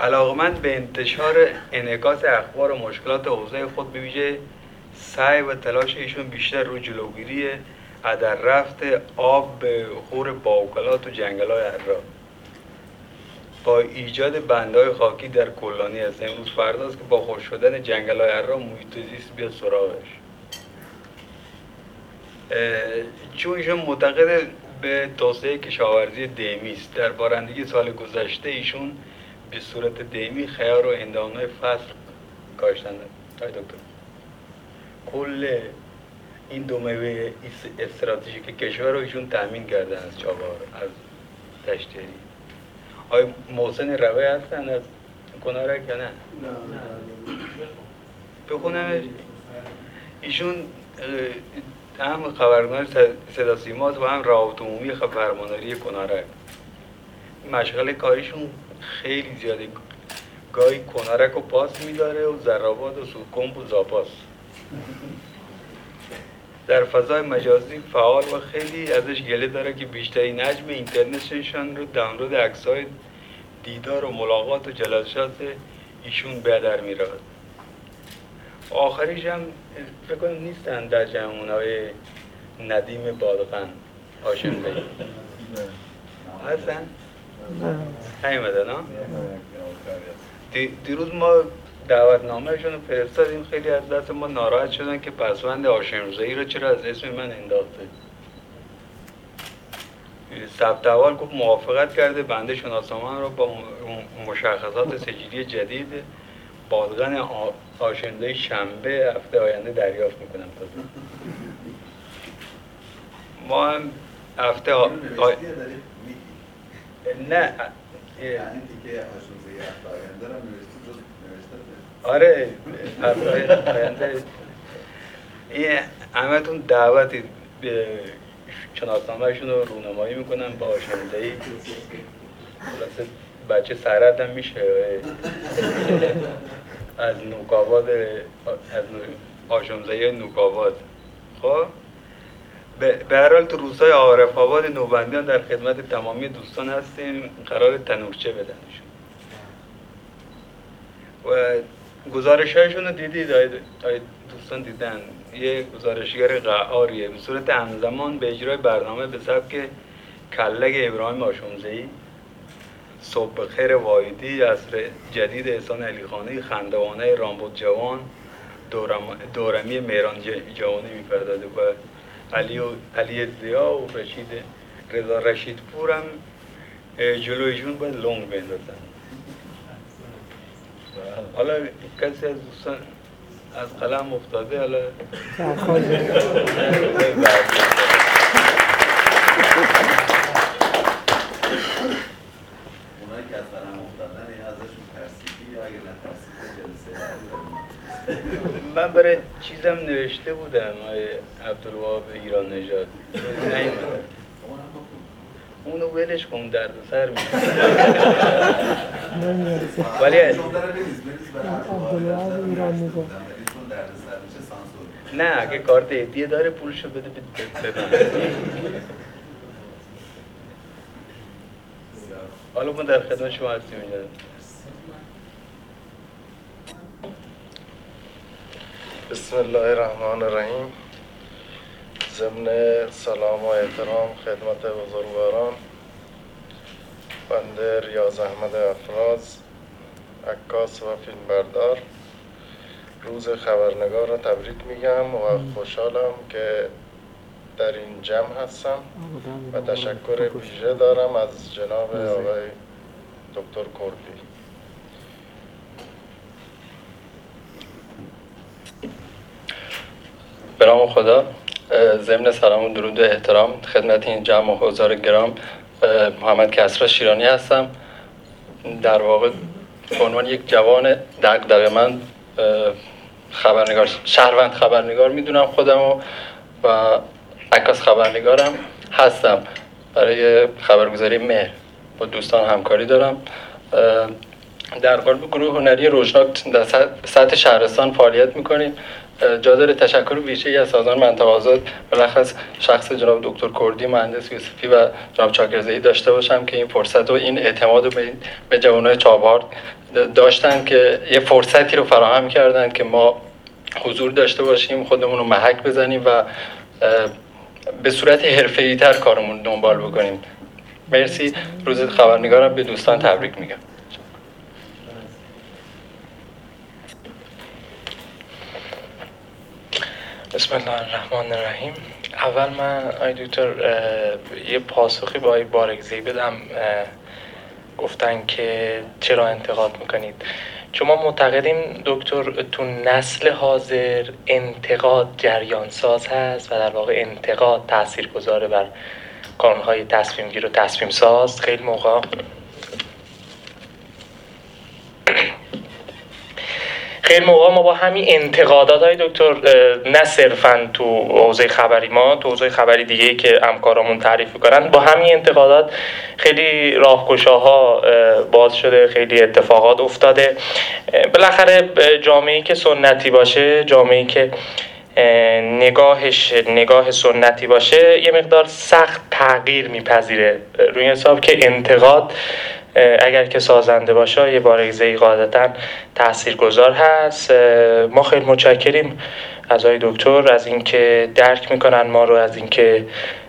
علاقمند به انتشار انعکاس اخبار و مشکلات حوزه خود بویژه سعی و تلاش ایشون بیشتر رو جلوگیری در رفت آب به خور باوکلات و جنگل های با ایجاد بندهای خاکی در کلانی است امروز فرداست که با خوش شدن جنگل های را محیط زیست بیاد سراغش. چون ایشون معتقد به توسعه کشاورزی دیمی است در بارندگی سال گذشته ایشون به صورت دیمی خیار و اندامهای فصل کاشتن دکتر. کل این دو میوه استراتژیک کشور رو ایشون تامین کردن از چابار از تشتری آیا محسن روی هستن از کنارک یا نه؟ بخونم ایشون هم خبرنگار صدا سیماز و هم رابط عمومی فرمانداری کنارک مشغل کاریشون خیلی زیاده. گاهی کنارک رو پاس میداره و زراباد و سوکمب و زاپاس. در فضای مجازی فعال و خیلی ازش گله داره که بیشترین نجم اینترنتشان رو دانلود عکسای دیدار و ملاقات و جلسات ایشون به در می‌رود. آخریش هم فکر کنم نیستن در جمعون های ندیم بادقن هاشم بی هستن؟ نیومدن ها؟ دیروز ما دعوتنامهشون رو فرستادیم خیلی از دست ما ناراحت شدن که پسوند آشمزایی رو چرا از اسم من انداخته ثبت اول گفت موافقت کرده بنده شناسامان رو با مشخصات سجلی جدید بادغن آشنده شنبه هفته آینده دریافت می‌کنم تازه ما هم هفته آ... آ... نه آره آینده. این همتون دعوتی به شناسنامهشون رو رونمایی می‌کنن با آشنده خلاصه بچه سرد هم میشه. از نوکاباد از آشمزه نوکاباد. خب؟ به هر حال تو روزهای عارف آباد نوبندیان در خدمت تمامی دوستان هستیم. قرار تنورچه بدنشون. و گزارش هایشون رو دیدید؟ دوستان دیدن. یه گزارشگر قعاریه. به صورت همزمان به اجرای برنامه به سبک کلگ ابراهیم آشمزهی صبح خیر وایدی اصر جدید احسان علیخانی خندوانه رامبود جوان دورمی مهران جوانی می‌پردازه و علی, و علی دیا و رشید رضا رشید پور هم جلویشون باید لونگ بندازن حالا کسی از دوستان از قلم افتاده حالا من برای چیزم نوشته بودم عبدالوهاب ایران نژاد. نیومد اونو ولش کن درد سر ولی نه اگه کارت هدیه داره پولشو بده بده حالا ما در خدمت شما هستیم اینجا. بسم الله الرحمن الرحیم. ضمن سلام و احترام خدمت بزرگواران. بنده ریاض احمد افراز عکاس و فیلمبردار. روز خبرنگار را تبریک میگم و خوشحالم که در این جمع هستم و تشکر ویژه دارم از جناب آقای دکتر کردی. به نام خدا ضمن سلام و درود و احترام خدمت این جمع و حضار گرام محمد کسرا شیرانی هستم. در واقع عنوان یک جوان دقدقه من خبرنگار شهروند خبرنگار می‌دونم خودم و, و عکاس خبرنگارم هستم. برای خبرگزاری مهر با دوستان همکاری دارم. در قالب گروه هنری روشناک در سطح شهرستان فعالیت می‌کنیم. جا داره تشکر ویژه‌ای از سازمان منطقه آزاد بلخص شخص جناب دکتر کردی مهندس یوسفی و جناب چاکرزهی داشته باشم که این فرصت و این اعتماد رو به, جوانای چابهار داشتن که یه فرصتی رو فراهم کردن که ما حضور داشته باشیم خودمون رو محک بزنیم و به صورت حرفه‌ای تر کارمون دنبال بکنیم. مرسی. روز خبرنگارم به دوستان تبریک میگم. بسم الله الرحمن الرحیم. اول من آی دکتر یه پاسخی با آی بارگزی بدم گفتن که چرا انتقاد می‌کنید. چون ما معتقدیم دکتر تو نسل حاضر انتقاد جریان ساز هست و در واقع انتقاد تاثیر گذاره بر قانونهای تصمیم گیر و تصمیم ساز خیلی موقع خیلی موقع ما با همین انتقادات های دکتر نه صرفا تو حوزه خبری ما تو حوزه خبری دیگه که همکارامون تعریف کنن با همین انتقادات خیلی راهگشاها باز شده خیلی اتفاقات افتاده. بالاخره جامعه که سنتی باشه جامعه که نگاهش نگاه سنتی باشه یه مقدار سخت تغییر میپذیره. روی حساب که انتقاد اگر که سازنده باشه یه بارگزه قاعدتا تاثیرگذار هست. ما خیلی متشکریم از آقای دکتر از اینکه درک می‌کنن ما رو از اینکه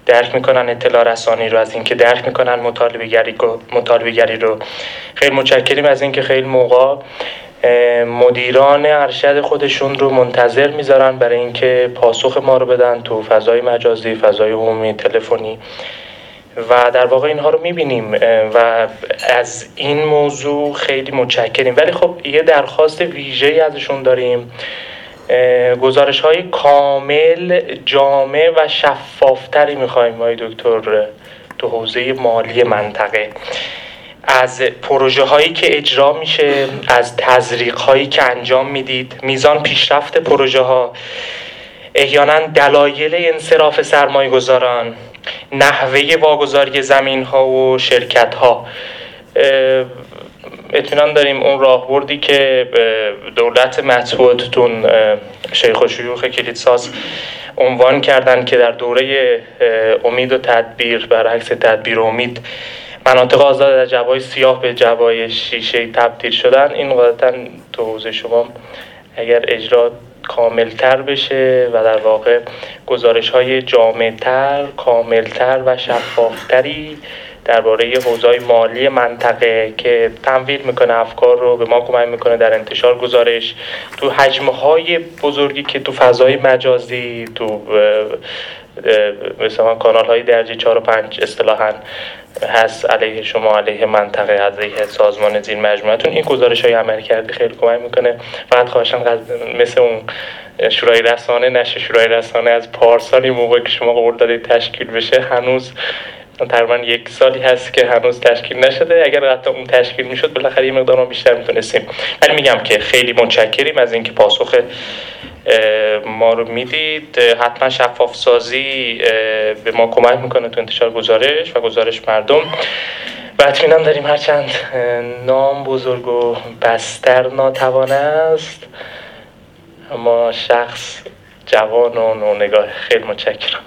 درک می‌کنن اطلاع رسانی رو از اینکه درک می‌کنن مطالبه گری مطالبه گری رو. خیلی متشکریم از اینکه خیلی موقع مدیران ارشد خودشون رو منتظر می‌ذارن برای اینکه پاسخ ما رو بدن تو فضای مجازی فضای عمومی تلفنی. و در واقع اینها رو می‌بینیم و از این موضوع خیلی متشکریم. ولی خب یه درخواست ویژه ازشون داریم. گزارش های کامل جامع و شفافتری می‌خوایم آقای دکتر تو حوزه مالی منطقه. از پروژه هایی که اجرا میشه از تزریق هایی که انجام می‌دید میزان پیشرفت پروژه ها احیانا دلایل انصراف سرمایه گذاران نحوه واگذاری زمین ها و شرکت ها اطمینان داریم اون راهبردی که دولت مطبوعاتتون شیخ و شیوخ کلیدساز عنوان کردن که در دوره امید و تدبیر برعکس تدبیر امید مناطق آزاد در جوای سیاه به جوای شیشه تبدیل شدن. این قاعدتا تو حوزه شما اگر اجرا کاملتر بشه و در واقع گزارش های جامعتر، کاملتر و شفافتری درباره حوزه مالی منطقه که تمویل می‌کنه افکار رو به ما کمک می‌کنه در انتشار گزارش. تو حجم های بزرگی که تو فضای مجازی تو مثلا کانال های درجه 4 و 5 اصطلاحا هست علیه شما علیه منطقه علیه سازمان زیر مجموعتون. این گزارش های عمل کرده خیلی کمک می‌کنه. فقط خواهشم مثل اون شورای رسانه نشه. شورای رسانه از پارسال موقع که شما قول دادید تشکیل بشه هنوز تقریبا یک سالی هست که هنوز تشکیل نشده. اگر حتی اون تشکیل می‌شد بالاخره یه مقدار بیشتر می‌تونستیم. ولی میگم که خیلی متشکریم از اینکه پاسخ ما رو می‌دید. حتما شفاف سازی به ما کمک می‌کنه تو انتشار گزارش و گزارش مردم. و اطمینان داریم هرچند نام بزرگ و بستر ناتوان است. اما شخص جوان و نونگاه خیلی متشکرم.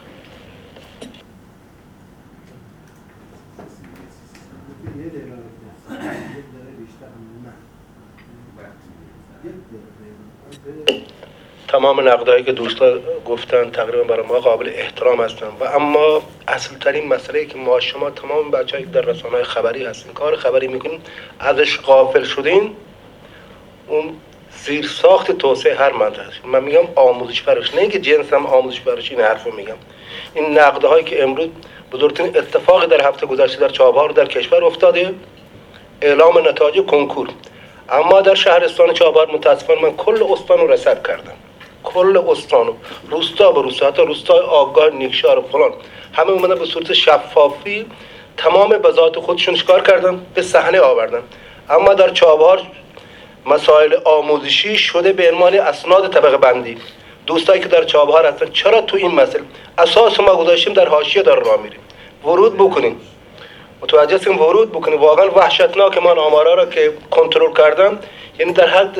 تمام نقدهایی که دوستان گفتن تقریبا برای ما قابل احترام هستن. و اما اصل ترین مسئله که ما شما تمام بچه که در رسانه خبری هستین کار خبری می‌کنین ازش قافل شدین اون زیر ساخت توسعه هر منطقه من میگم آموزش پرش نه اینکه جنس هم آموزش پرش این حرفو میگم. این نقده هایی که امروز بزرگترین اتفاقی در هفته گذشته در چابهار در کشور افتاده اعلام نتایج کنکور. اما در شهرستان چابهار متاسفانه من کل استان رو رسد کردم. کل استان رو روستا به روستا حتی روستای آگاه نیکشار و فلان. همه اومدن به صورت شفافی تمام بذات خودشون کار کردن؟ به صحنه آوردن. اما در چابهار مسائل آموزشی شده به عنوان اسناد طبقه بندی. دوستایی که در چابهار هستن چرا تو این مسئله؟ اساس ما گذاشتیم در حاشیه داره راه میریم. ورود بکنیم. متوجه هستیم ورود بکنیم. واقعا وحشتناک من آمارا را که کنترل کردم یعنی در حد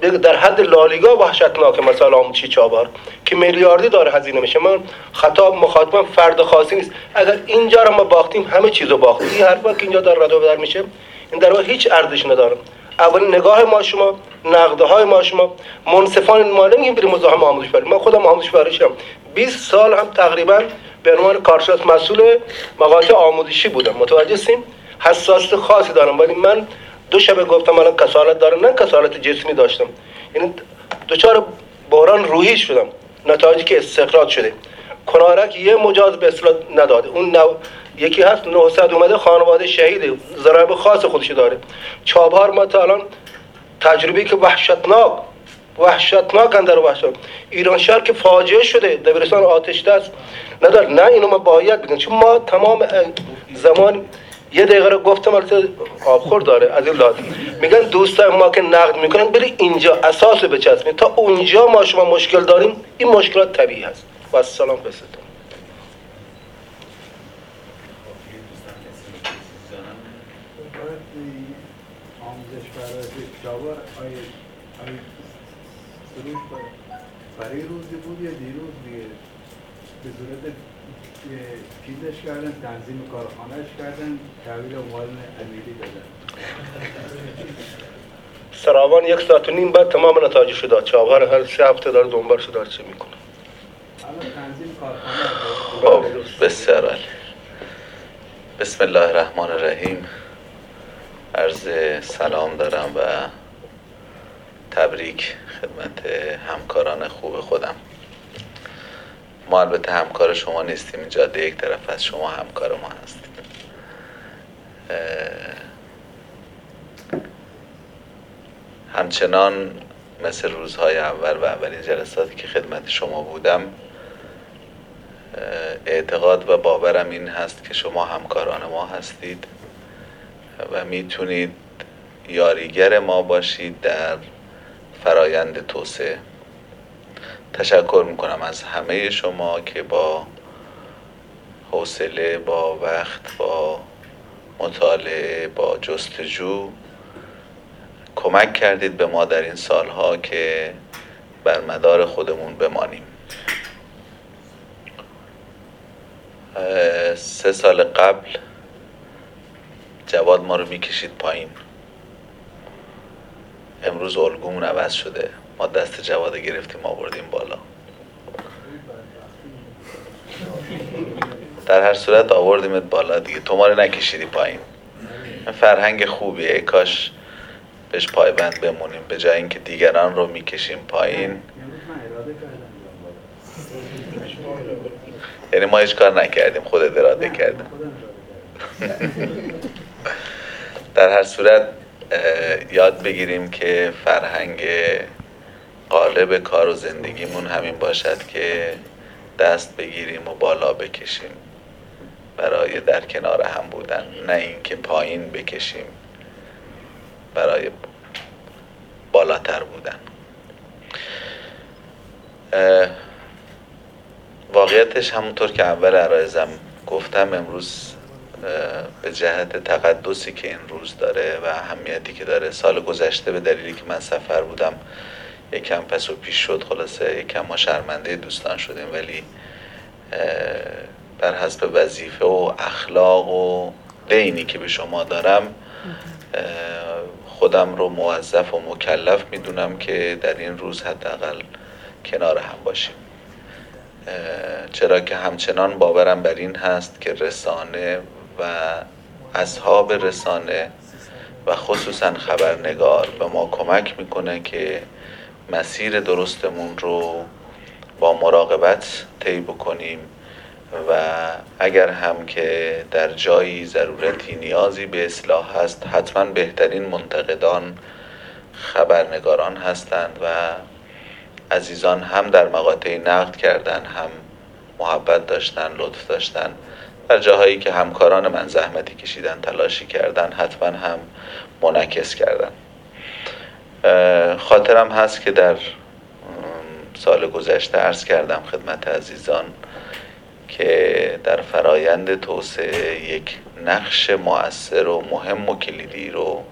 در حد لالیگا وحشتناک مثلا آموزشی چابهار که میلیاردی داره هزینه میشه. من خطاب مخاطبم فرد خاصی نیست. اگر اینجا را ما باختیم همه چیزو باختیم. این حرفا که اینجا در رادیو بدر میشه این در هیچ ارزش نداره. اول نگاه ما شما نقده های ما شما. منصفان ما نمیگیم بریم مزاحم آموزش بریم من خودم آموزش برشم 20 سال هم تقریبا به عنوان کارشناس مسئول مقاطع آموزشی بودم. متوجه سیم حساسیت خاصی دارم. ولی من دو شبه گفتم الان کسالت دارم. نه کسالت جسمی داشتم. یعنی دوچار بحران روحی شدم. نتایجی که استخراج شده. کنارک یه مجاز به اصلاح نداده اون نو... یکی هست 900 اومده خانواده شهید. ضرایب خاص خودش داره. چابهار ما تا الان تجربه که وحشتناک وحشتناک در وحشت. ایران شهر که فاجعه شده. دبیرستان آتش دست ندار. نه اینو ما باید بگیم. چون ما تمام زمان یه دقیقه رو گفتم البته آبخور داره از این لحاظ. میگن دوستان ما که نقد می‌کنن بری اینجا اساس بچسبید تا اونجا ما شما مشکل داریم این مشکلات طبیعی هست. و السلام پستون برای روزی بود یا دیروز دیگه؟ به صورت چیزش کردن تنظیم کارخانهش کردن تحویل اموال امیری دادن. سراوان یک ساعت و نیم بعد تمام نتایجش داد چاوهر هر سه هفته داره دنبالش داره چه می‌کنه. خب بسیار عالی. بسم الله الرحمن الرحیم. عرض سلام دارم و تبریک خدمت همکاران خوب خودم. ما البته همکار شما نیستیم این جاده یک طرف از شما همکار ما هستیم. همچنان مثل روزهای اول و اولین جلساتی که خدمت شما بودم اعتقاد و باورم این هست که شما همکاران ما هستید و می‌تونید یاریگر ما باشید در فرایند توسعه. تشکر می‌کنم از همه شما که با حوصله با وقت با مطالعه با جستجو کمک کردید به ما در این سالها که بر مدار خودمون بمانیم. سه سال قبل جواد ما رو می‌کشید پایین. امروز الگومون عوض شده. ما دست جواد گرفتیم آوردیم بالا. در هر صورت آوردیمت بالا دیگه. تو ما رو نکشیدی پایین. فرهنگ خوبیه. کاش بهش پایبند بمونیم. به جای اینکه دیگران رو می‌کشیم پایین. یعنی ما هیچ کار نکردیم. خودت اراده کردیم در هر صورت یاد بگیریم که فرهنگ قالب کار و زندگیمون همین باشد که دست بگیریم و بالا بکشیم. برای در کنار هم بودن نه اینکه پایین بکشیم. برای بالاتر بودن. واقعیتش همونطور که اول عرایزم گفتم امروز به جهت تقدسی که این روز داره و اهمیتی که داره سال گذشته به دلیلی که من سفر بودم یکم پس و پیش شد خلاصه یکم ما شرمنده دوستان شدیم ولی بر حسب وظیفه و اخلاق و دینی که به شما دارم خودم رو موظف و مکلف می‌دونم که در این روز حداقل کنار هم باشیم. چرا که همچنان باورم بر این هست که رسانه و اصحاب رسانه و خصوصا خبرنگار به ما کمک می‌کنه که مسیر درستمون رو با مراقبت طی بکنیم و اگر هم که در جایی ضرورتی نیازی به اصلاح هست حتما بهترین منتقدان خبرنگاران هستند و عزیزان هم در مقاطعی نقد کردن هم محبت داشتن لطف داشتن. در جاهایی که همکاران من زحمتی کشیدن تلاشی کردن حتما هم منعکس کردن. خاطرم هست که در سال گذشته عرض کردم خدمت عزیزان که در فرایند توسعه یک نقش مؤثر و مهم و کلیدی رو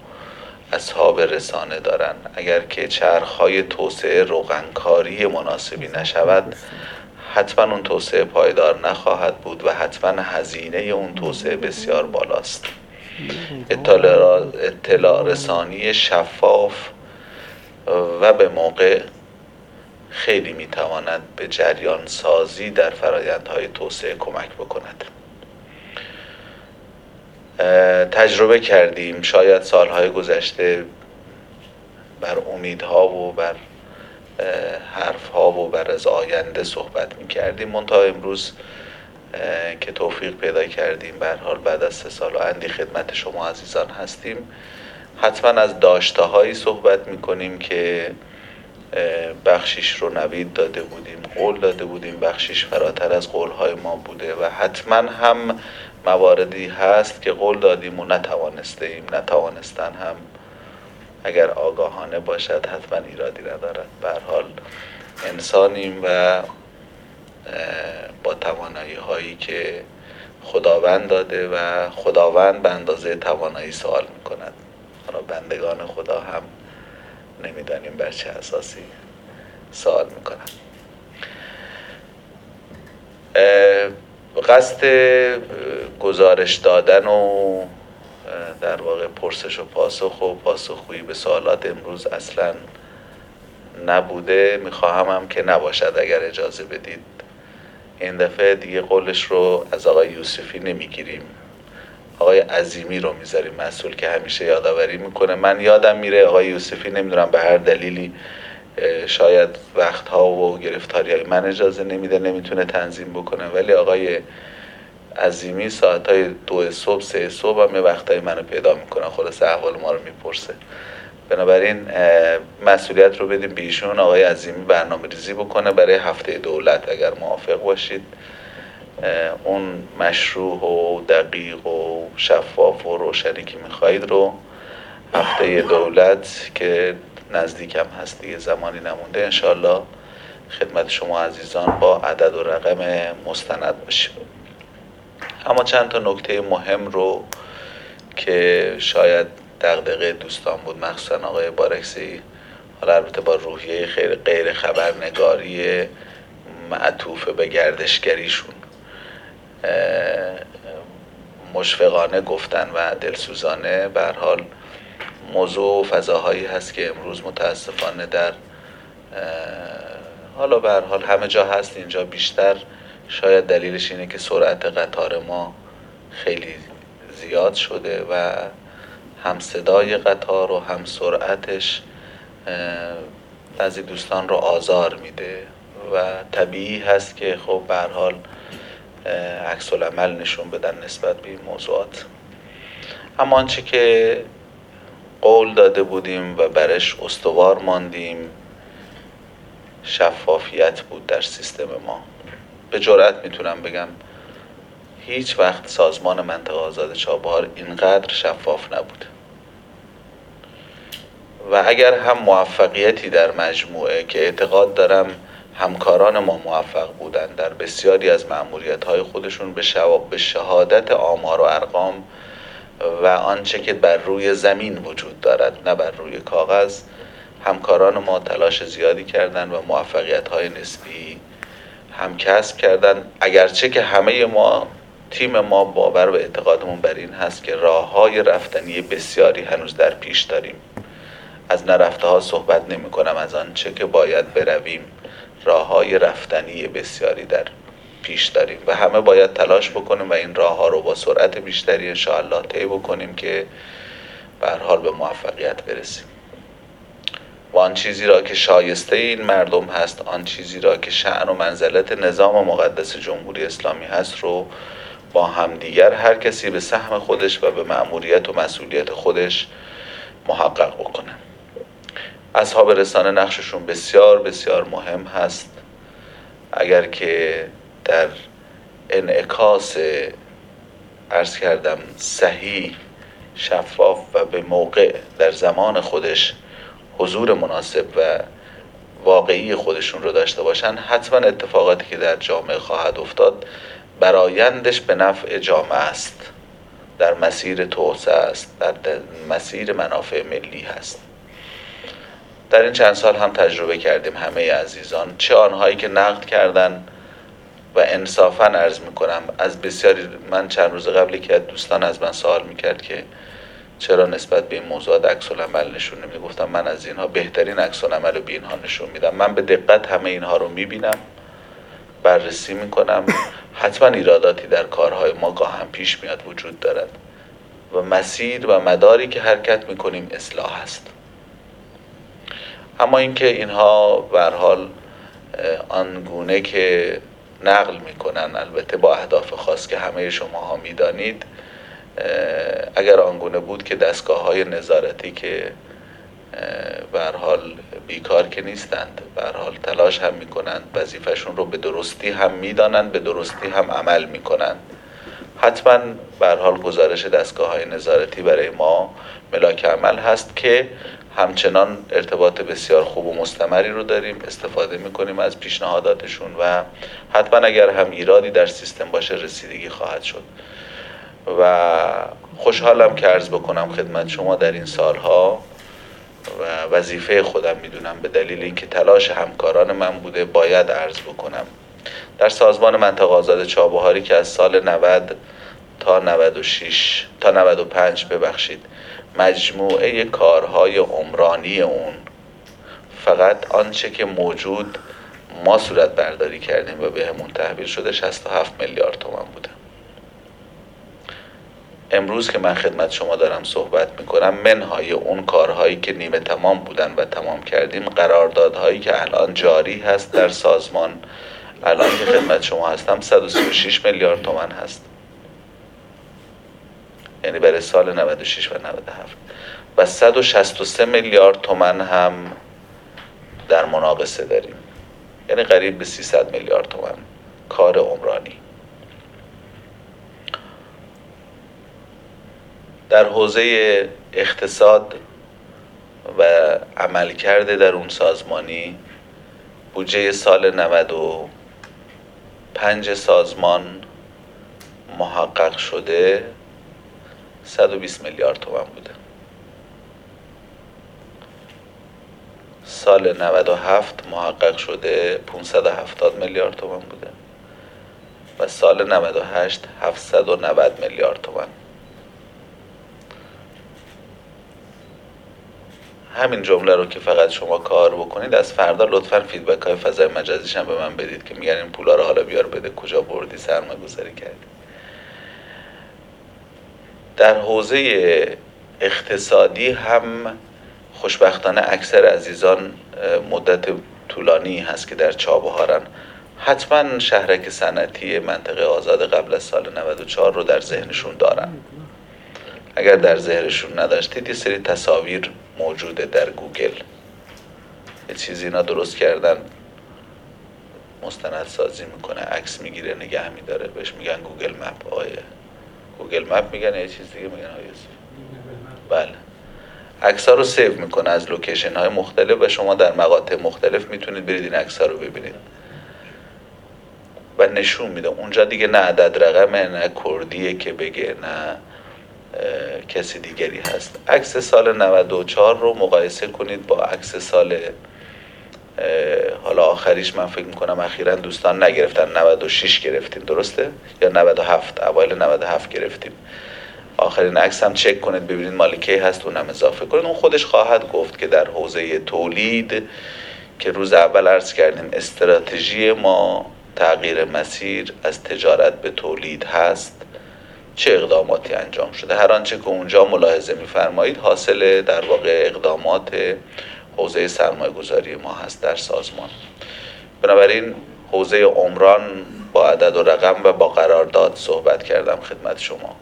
اصحاب رسانه دارن. اگر که چرخهای توسعه روغنکاری مناسبی نشود حتما اون توسعه پایدار نخواهد بود و حتما هزینه اون توسعه بسیار بالاست. اطلاع رسانی شفاف و به موقع خیلی می‌تواند به جریان سازی در فرایندهای توسعه کمک بکند. تجربه کردیم. شاید سالهای گذشته بر امیدها و بر حرفها و بر از آینده صحبت می کردیم منتها امروز که توفیق پیدا کردیم بر حال بعد از سه سال و اندی خدمت شما عزیزان هستیم. حتما از داشته هایی صحبت می کنیم که بخشیش رو نوید داده بودیم قول داده بودیم بخشیش فراتر از قول های ما بوده و حتما هم مواردی هست که قول دادیم و نتوانسته ایم نتوانستن هم اگر آگاهانه باشد حتما ایرادی ندارد. حال انسانیم و با توانایی هایی که خداوند داده و خداوند به اندازه توانایی سوال می کند حالا بندگان خدا هم نمی‌دانیم بر چه اساسی سوال می‌کنن. قصد گزارش دادن و در واقع پرسش و پاسخ و پاسخگویی به سوالات امروز اصلا نبوده. می‌خواهم هم که نباشد اگر اجازه بدید. این دفعه دیگه قولش رو از آقای یوسفی نمی‌گیریم. آقای عظیمی رو می‌ذاریم مسئول که همیشه یادآوری می‌کنه. من یادم میره آقای یوسفی نمی‌دونم به هر دلیلی شاید وقتها و گرفتاری های من اجازه نمیده نمی‌تونه تنظیم بکنه. ولی آقای عظیمی ساعت های دو صبح سه صبح هم یه وقتایی منو پیدا می‌کنه. خلاص احوال ما رو می‌پرسه. بنابراین مسئولیت رو بدیم بیشون آقای عظیمی برنامه ریزی بکنه برای هفته دولت. اگر موافق باشید. اون مشروع و دقیق و شفاف و روشنی که می‌خواهید رو هفته دولت که نزدیکم هست دیگه زمانی نمونده انشالله خدمت شما عزیزان با عدد و رقم مستند باشیم اما چند تا نکته مهم رو که شاید دقدقه دوستان بود مخصوصا آقای بارکسی حالا البته با روحیه خیر غیر خبرنگاری معطوف به گردشگریشون. مشفقانه گفتن و دلسوزانه. بر حال موضوع و فضاهایی هست که امروز متاسفانه در حالا به حال همه جا هست اینجا بیشتر. شاید دلیلش اینه که سرعت قطار ما خیلی زیاد شده و هم صدای قطار و هم سرعتش بعضی دوستان رو آزار میده و طبیعی هست که خب به حال عکس عمل نشون بدن نسبت به این موضوعات. اما آنچه که قول داده بودیم و برش استوار ماندیم شفافیت بود در سیستم ما. به جرات می‌تونم بگم هیچ وقت سازمان منطقه آزاد چابهار اینقدر شفاف نبود. و اگر هم موفقیتی در مجموعه که اعتقاد دارم همکاران ما موفق بودند در بسیاری از معمولیت های خودشون به, به شهادت آمار و ارقام و آنچه که بر روی زمین وجود دارد نه بر روی کاغذ همکاران ما تلاش زیادی کردند و موفقیت های نسبی هم کسب کردن. اگرچه که همه ما تیم ما باور و اعتقادمون بر این هست که راه های رفتنی بسیاری هنوز در پیش داریم. از نرفته ها صحبت نمی کنم از آنچه که باید برویم. راه های رفتنی بسیاری در پیش داریم و همه باید تلاش بکنیم و این راه ها رو با سرعت بیشتری انشاءالله طی بکنیم که به حال به موفقیت برسیم. و آن چیزی را که شایسته این مردم هست آن چیزی را که شعن و منزلت نظام مقدس جمهوری اسلامی هست رو با همدیگر هر کسی به سهم خودش و به مأموریت و مسئولیت خودش محقق بکنه. اصحاب رسانه نقششون بسیار بسیار مهم هست. اگر که در انعکاس ارز کردم صحیح شفاف و به موقع در زمان خودش حضور مناسب و واقعی خودشون رو داشته باشن حتما اتفاقاتی که در جامعه خواهد افتاد برایندش به نفع جامعه است. در مسیر توسعه است در مسیر منافع ملی هست. در این چند سال هم تجربه کردیم همه عزیزان. چه آنهایی که نقد کردن و انصافا عرض می‌کنم. از بسیاری من چند روز قبلی که دوستان از من سوال می‌کرد که چرا نسبت به این موضوعات عکس العمل نشون نمیده. گفتم من از اینها بهترین عکس العمل رو به اینها نشون میدم. من به دقت همه اینها رو می‌بینم. بررسی می‌کنم. حتما ایراداتی در کارهای ما گاهم پیش میاد وجود دارد. و مسیر و مداری که حرکت می‌کنیم اصلاح است. اما اینکه اینها به حال آنگونه که نقل می‌کنن البته با اهداف خاص که همه شما ها می‌دانید اگر آنگونه بود که دستگاه های نظارتی که به حال بیکار که نیستند به حال تلاش هم می‌کنند وظیفهشون رو به درستی هم می‌دانند به درستی هم عمل می‌کنند. حتما به حال گزارش دستگاه های نظارتی برای ما ملاک عمل هست که همچنان ارتباط بسیار خوب و مستمری رو داریم استفاده می‌کنیم از پیشنهاداتشون و حتما اگر هم ایرادی در سیستم باشه رسیدگی خواهد شد. و خوشحالم که عرض بکنم خدمت شما در این سالها و وظیفه خودم می‌دونم به دلیل اینکه تلاش همکاران من بوده باید عرض بکنم. در سازمان منطقه آزاد چابهاری که از سال 90 تا 96 تا 95 ببخشید. مجموعه کارهای عمرانی اون. فقط آنچه که موجود ما صورت برداری کردیم و بهمون تحویل شده 67 میلیارد تومان بوده. امروز که من خدمت شما دارم صحبت می‌کنم منهای اون کارهایی که نیمه تمام بودن و تمام کردیم قراردادهایی که الان جاری هست در سازمان. الان که خدمت شما هستم 136 میلیارد تومن هست. یعنی برای سال 96 و 97 و 163 میلیارد تومن هم در مناقصه داریم. یعنی قریب به 300 میلیارد تومن کار عمرانی. در حوزه اقتصاد و عملکرد در اون سازمانی بودجه سال 95 سازمان محقق شده. 120 میلیارد تومن بوده. سال 97 محقق شده 570 میلیارد تومن بوده و سال 98 790 میلیارد تومن همین جمله رو که فقط شما کار بکنید از فردا لطفا فیدبک های فضای مجازیش هم به من بدید که میگن این پولا رو حالا بیار بده کجا بردی سرمایه گذاری کردی. در حوزه اقتصادی هم خوشبختانه اکثر عزیزان مدت طولانی هست که در چابهارن. حتما شهرک صنعتی منطقه آزاد قبل از سال 94 رو در ذهنشون دارن. اگر در ذهنشون نداشتید یه سری تصاویر موجوده در گوگل. یه چیزی اینا درست کردن مستند سازی می‌کنه عکس می‌گیره نگه میداره بهش میگن Google Map. آیه. Google Map میگن یه چیز دیگه میگن بله. عکس رو save می‌کنه از location های مختلف و شما در مقاطع مختلف می‌تونید برید این عکس رو ببینید. و نشون میده. اونجا دیگه نه عدد رقمه نه کردیه که بگه نه کسی دیگری هست. عکس سال 94 رو مقایسه کنید با عکس سال حالا آخریش من فکر می‌کنم اخیرا دوستان نگرفتن. 96 گرفتیم درسته؟ یا 97 اوایل 97 گرفتیم. آخرین عکس هم چک کنید ببینید مال کی هست اونم اضافه کنید. اون خودش خواهد گفت که در حوزه تولید که روز اول عرض کردیم استراتژی ما تغییر مسیر از تجارت به تولید هست. چه اقداماتی انجام شده؟ هر آنچه که اونجا ملاحظه میفرمایید حاصل در واقع اقدامات حوزه سرمایه گذاری ما هست در سازمان. بنابراین حوزه عمران با عدد و رقم و با قرارداد صحبت کردم خدمت شما.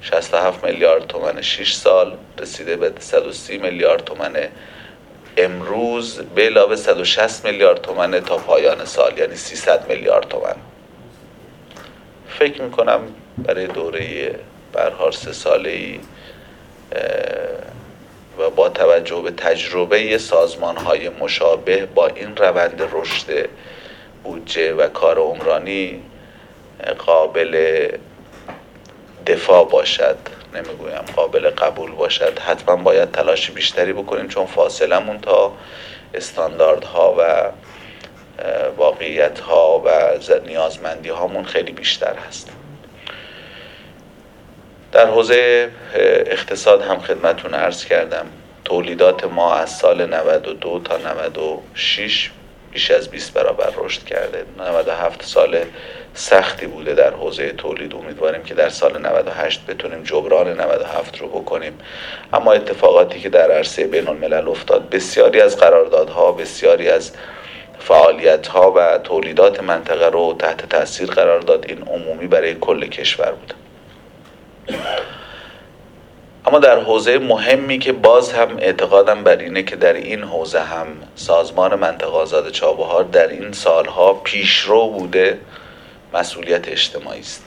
67 میلیارد تومن 6 سال رسیده به 130 میلیارد تومن امروز به علاوه 160 میلیارد تومن تا پایان سال یعنی 300 میلیارد تومن فکر می‌کنم برای دوره برهار سه ساله ای و با توجه به تجربه سازمان های مشابه با این روند رشد بودجه و کار عمرانی قابل دفاع باشد نمی‌گویم قابل قبول باشد. حتما باید تلاش بیشتری بکنیم چون فاصلمون تا استانداردها و واقعیت ها و نیازمندی هامون خیلی بیشتر هست. در حوزه اقتصاد هم خدمتون عرض کردم. تولیدات ما از سال 92 تا 96 بیش از 20 برابر رشد کرده. 97 سال سختی بوده در حوزه تولید. امیدواریم که در سال 98 بتونیم جبران 97 رو بکنیم. اما اتفاقاتی که در عرصه بین الملل افتاد بسیاری از قراردادها بسیاری از فعالیت ها و تولیدات منطقه رو تحت تاثیر قرار داد. این عمومی برای کل کشور بود. اما در حوزه مهمی که باز هم اعتقادم بر اینه که در این حوزه هم سازمان منطقه آزاد چابهار در این سالها پیشرو بوده مسئولیت اجتماعی است.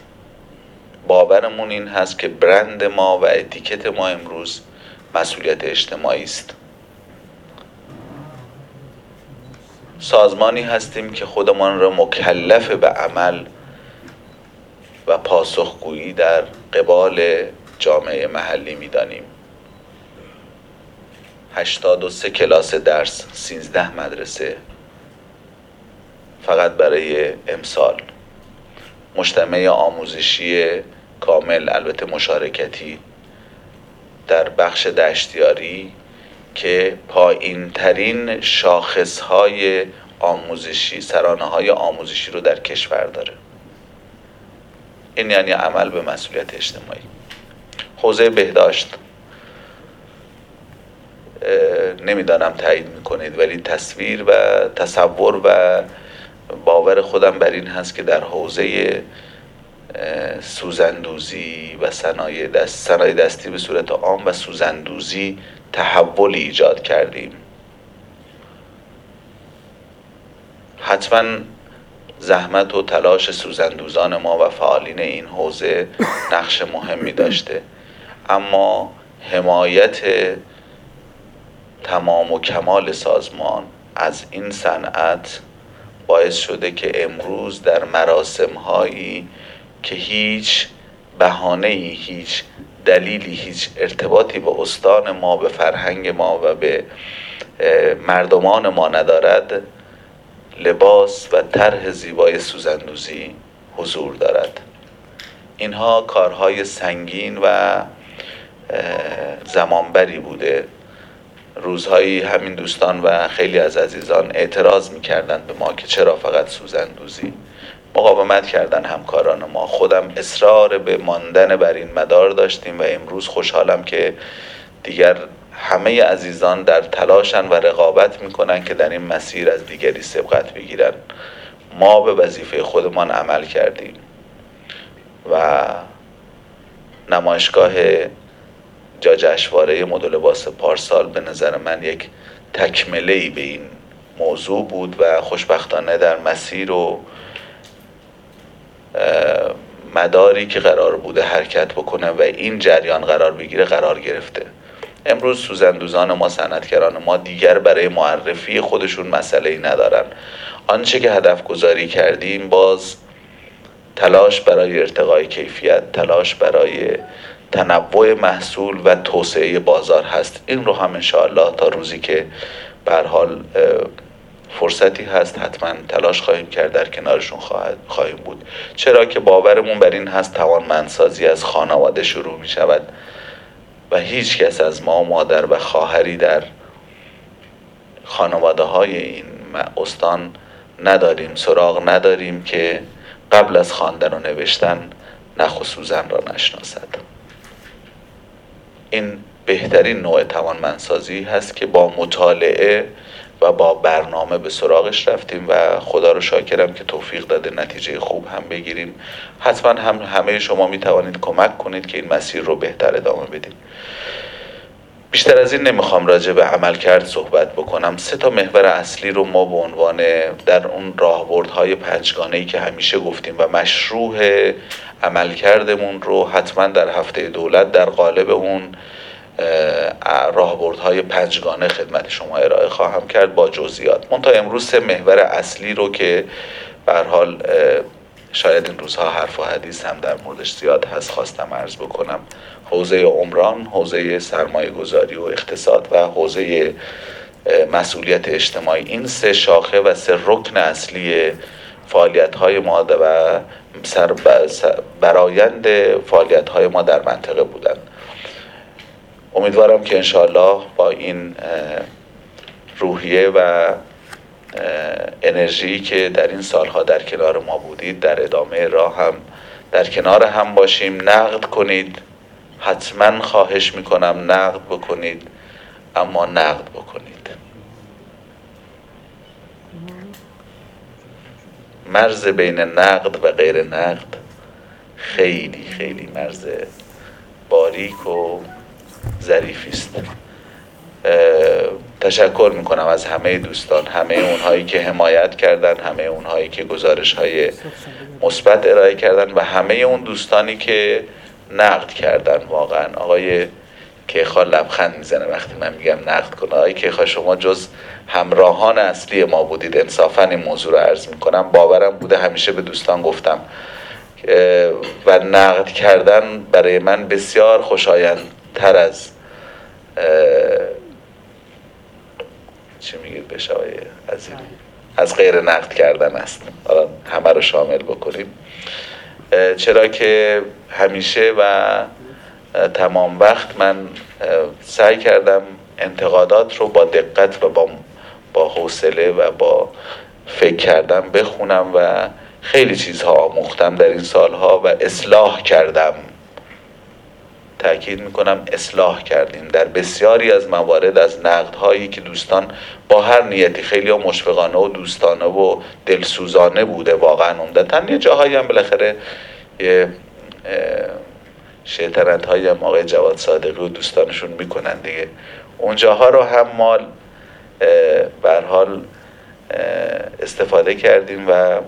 باورمون این هست که برند ما و اتیکت ما امروز مسئولیت اجتماعی است. سازمانی هستیم که خودمان را مکلف به عمل و پاسخگویی در قبال جامعه محلی می‌دانیم. 83 کلاس درس 13 مدرسه. فقط برای امسال. مجتمع آموزشی کامل البته مشارکتی. در بخش دشتیاری که پایین ترین شاخص های آموزشی سرانه های آموزشی رو در کشور داره. این یعنی عمل به مسئولیت اجتماعی. حوزه بهداشت نمی‌دانم تایید می‌کنید ولی تصویر و تصور و باور خودم بر این هست که در حوزه سوزندوزی و صنایع دست صنایع دستی به صورت عام و سوزندوزی تحولی ایجاد کردیم. حتما زحمت و تلاش سوزندوزان ما و فعالین این حوزه نقش مهمی داشته. اما حمایت تمام و کمال سازمان از این صنعت باعث شده که امروز در مراسم هایی که هیچ بهانه ای هیچ دلیلی هیچ ارتباطی به استان ما به فرهنگ ما و به مردمان ما ندارد لباس و طرح زیبای سوزندوزی حضور دارد. اینها کارهای سنگین و زمانبری بوده. روزهایی همین دوستان و خیلی از عزیزان اعتراض می‌کردند به ما که چرا فقط سوزندوزی. مقاومت کردن همکاران ما. خودم اصرار به ماندن بر این مدار داشتیم و امروز خوشحالم که دیگر همه عزیزان در تلاشن و رقابت می‌کنن که در این مسیر از دیگری سبقت بگیرن. ما به وظیفه خودمان عمل کردیم. و نمایشگاه جا جشنواره مدل لباس پارسال به نظر من یک تکمله ای به این موضوع بود و خوشبختانه در مسیر و مداری که قرار بوده حرکت بکنه و این جریان قرار بگیره قرار گرفته. امروز سوزندوزان ما صنعتگران ما دیگر برای معرفی خودشون مسئله ای ندارن. آنچه که هدف گذاری کردیم باز تلاش برای ارتقای کیفیت تلاش برای تنوع محصول و توسعه بازار هست. این رو هم انشاءالله تا روزی که بر حال فرصتی هست حتما تلاش خواهیم کرد در کنارشون خواهیم بود. چرا که باورمون بر این هست توانمندسازی از خانواده شروع می شود و هیچ کس از ما مادر و خواهری در خانواده های این استان نداریم سراغ نداریم که قبل از خواندن و نوشتن نخ و سوزن را نشناسد. این بهترین نوع توانمندسازی هست که با مطالعه و با برنامه به سراغش رفتیم و خدا رو شاکرم که توفیق داده نتیجه خوب هم بگیریم. حتما هم همه شما می توانید کمک کنید که این مسیر رو بهتر ادامه بدیم بیشتر از این نمی‌خوام راجع به عمل کرد صحبت بکنم. سه تا محور اصلی رو ما به عنوان در اون راهبردهای پنجگانه ای که همیشه گفتیم و مشروع عملکردمون رو حتما در هفته دولت در قالب اون راهبردهای پنجگانه خدمت شما ارائه خواهم کرد با جزئیات. منتها امروز سه محور اصلی رو که به حال شاید این روزها حرف و حدیث هم در موردش زیاد هست خواستم عرض بکنم. حوزه عمران حوزه سرمایه گذاری و اقتصاد و حوزه مسئولیت اجتماعی. این سه شاخه و سه رکن اصلی فعالیت های ما و سر برایند فعالیت های ما در منطقه بودند. امیدوارم که انشاءالله با این روحیه و انرژی که در این سالها در کنار ما بودید در ادامه راه هم در کنار هم باشیم. نقد کنید. حتما خواهش می‌کنم نقد بکنید اما نقد بکنید. مرز بین نقد و غیر نقد خیلی خیلی مرز باریک و ظریفی است. تشکر می‌کنم از همه دوستان همه اونهایی که حمایت کردن همه اونهایی که گزارش های مثبت ارائه کردن و همه اون دوستانی که نقد کردن. واقعا آقای کیخا لبخند می‌زنه وقتی من میگم نقد کنه. آقای کیخا شما جز همراهان اصلی ما بودید. انصافا این موضوع رو عرض می‌کنم. باورم بوده همیشه به دوستان گفتم. و نقد کردن برای من بسیار خوشایندتر از چی میگید بشه از از غیر نقد کردن است. حالا همه رو شامل بکنیم. چرا که همیشه و تمام وقت من سعی کردم انتقادات رو با دقت و با با حوصله و با فکر کردم بخونم و خیلی چیزها آموختم در این سالها و اصلاح کردم. تاکید می‌کنم اصلاح کردیم. در بسیاری از موارد از نقدهایی که دوستان با هر نیتی خیلی مشفقانه و دوستانه و دلسوزانه بوده واقعا عمدتا. یه جاهایی هم بالاخره یه شیطنت هایی هم آقای جواد صادقی و دوستانشون می‌کنن دیگه. اونجاها رو هم ما بر حال استفاده کردیم و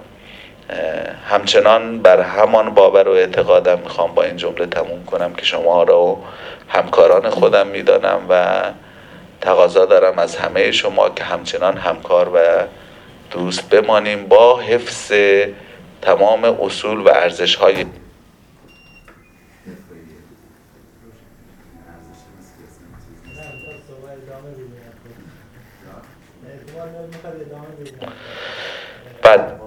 همچنان بر همان باور و اعتقادم می‌خوام با این جمله تموم کنم که شما را و همکاران خودم می‌دانم و تقاضا دارم از همه شما که همچنان همکار و دوست بمانیم با حفظ تمام اصول و ارزش های بعد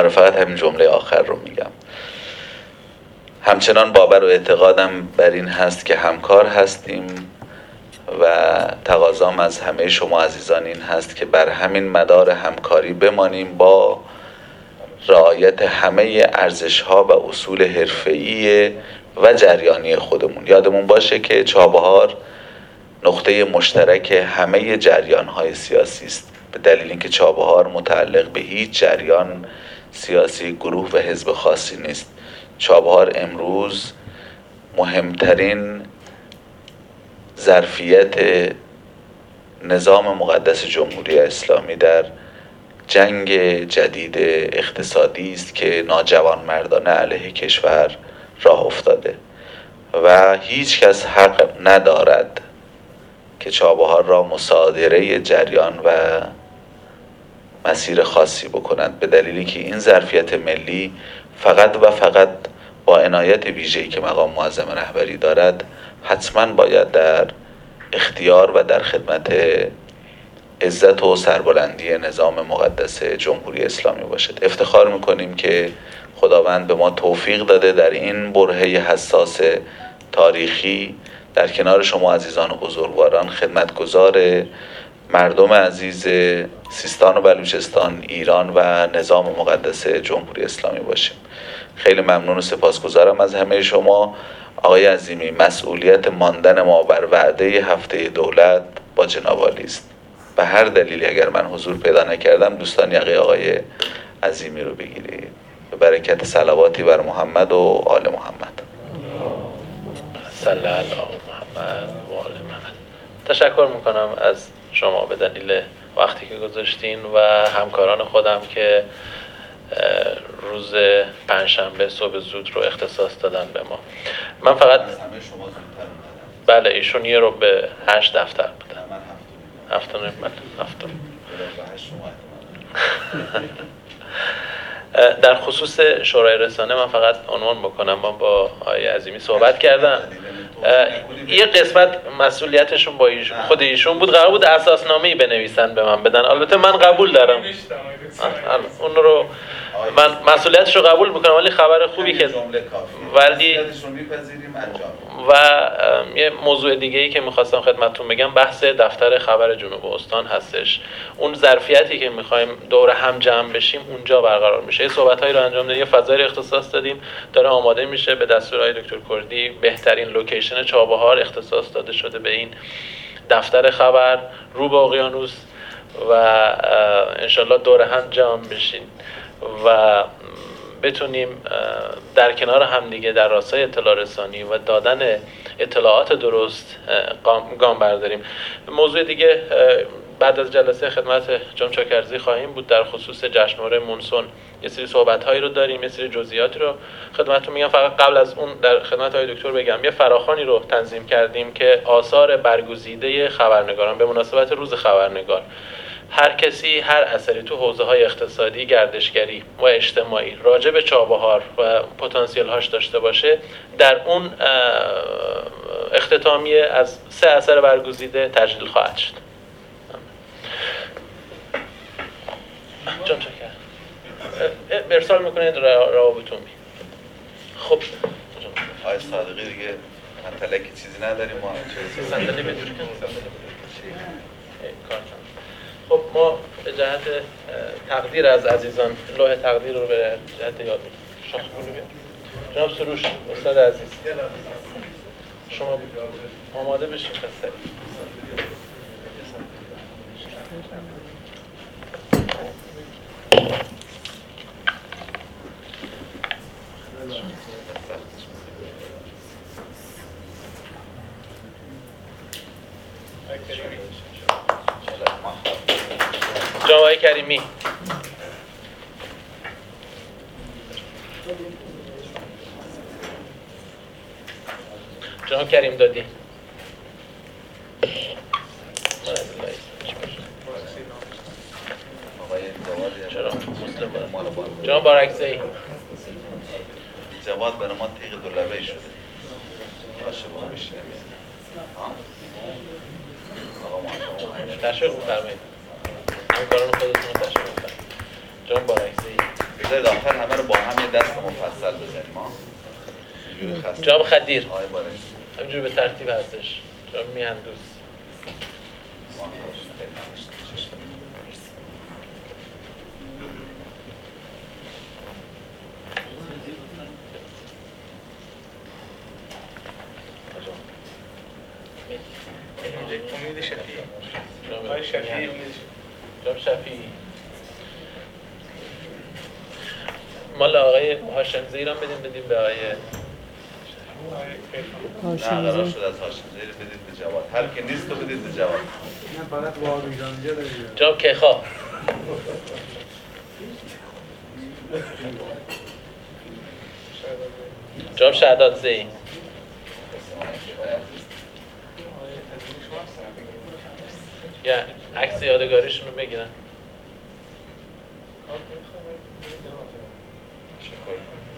آره فقط همین جمله آخر رو میگم. همچنان باور و اعتقادم بر این هست که همکار هستیم و تقاضام از همه شما عزیزان این هست که بر همین مدار همکاری بمانیم با رعایت همه ارزش ها و اصول حرفه‌ای و جریانی خودمون. یادمون باشه که چابهار نقطه مشترک همه جریان های سیاسی است. به دلیل اینکه چابهار متعلق به هیچ جریان سیاسی گروه و حزب خاصی نیست. چابهار امروز مهمترین ظرفیت نظام مقدس جمهوری اسلامی در جنگ جدید اقتصادی است که ناجوان مردانه علیه کشور راه افتاده و هیچ کس حق ندارد که چابهار را مصادره جریان و مسیر خاصی بکنند به دلیلی که این ظرفیت ملی فقط و فقط با عنایت ویژه‌ای که مقام معظم رهبری دارد حتما باید در اختیار و در خدمت عزت و سربلندی نظام مقدس جمهوری اسلامی باشد. افتخار می‌کنیم که خداوند به ما توفیق داده در این برهه حساس تاریخی. در کنار شما عزیزان و بزرگواران خدمتگزار مردم عزیز سیستان و بلوچستان ایران و نظام مقدس جمهوری اسلامی باشیم. خیلی ممنون و سپاسگزارم از همه شما. آقای عظیمی مسئولیت ماندن ما بر وعده هفته دولت با جناب است. به هر دلیلی اگر من حضور پیدا نکردم دوستان یقه آقای عظیمی رو بگیرید. به برکت سلواتی بر محمد و آل محمد. صلی الله محمد و آل محمد. تشکر می‌کنم از شما به دلیل وقتی که گذاشتین و همکاران خودم که روز پنجشنبه صبح زود رو اختصاص دادن به ما. من فقط بله ایشون یه رو به هشت دفتر بودن. هفته بله هفته در خصوص شورای رسانه من فقط عنوان بکنم. من با آقای عظیمی صحبت کردم. یه قسمت مسئولیتشون با ایشون خود ایشون بود. قرار بود اساسنامه ای بنویسن به من بدن. البته من قبول دارم. اون رو من مسئولیتش رو قبول می‌کنم ولی خبر خوبی که ولی و یه موضوع دیگه ای که می‌خواستم خدمتتون بگم بحث دفتر خبر جنوب استان هستش. اون ظرفیتی که می‌خوایم دور هم جمع بشیم اونجا برقرار میشه. یه صحبت هایی رو انجام دادیم یه فضایی رو اختصاص دادیم. داره آماده میشه به دستورهای دکتر کردی. بهترین لوکیشن چابهار اختصاص داده شده به این دفتر خبر. رو به اقیانوس و انشالله دور هم جمع بشین. و بتونیم در کنار همدیگه در راستای اطلاع رسانی و دادن اطلاعات درست گام برداریم. موضوع دیگه بعد از جلسه خدمت جان چاکرزی خواهیم بود. در خصوص جشنواره مونسون یه سری صحبت هایی رو داریم یه سری جزئیاتی رو خدمتتون میگم. فقط قبل از اون در خدمت های دکتر بگم یه فراخانی رو تنظیم کردیم که آثار برگزیده خبرنگاران به مناسبت روز خبرنگار. هر کسی هر اثری تو حوزه های اقتصادی گردشگری و اجتماعی راجع به چابهار و پتانسیل هاش داشته باشه در اون اختتامیه از سه اثر برگزیده تجلیل خواهد شد. جان چکر ارسال می‌کنید روابطومی خب. آقای صادقی دیگه من تلکی چیزی نداریم ما صندلی بدور کن خب ما به جهت تقدیر از عزیزان لوح تقدیر رو به جهت یاد شاخ جناب سروش استاد عزیز. شما آماده بشین. جناب کریمی. جناب کریم دادی. جناب بارکزی جواد برای ما تیغ دولبه شده. بشینه تشویق بفرمایید همکاران خودتون رو تشویق بفرمایید جناب بارکزی بذارید آخر همه رو با هم یه دست مفصل بزنیم جناب خدیر همینجور به ترتیب هستش جناب میهندوس امید شفیعی جناب شفیعی. مال آقای هاشم زیران بدیم بدیم به آقای نه قرار شد از هاشم زیر بدید به جواد. هر کی نیست تو بدید به جواد. من فقط داریم جناب کیخا جناب شهداد زی یا عکس یادگاریشون رو بگیرن.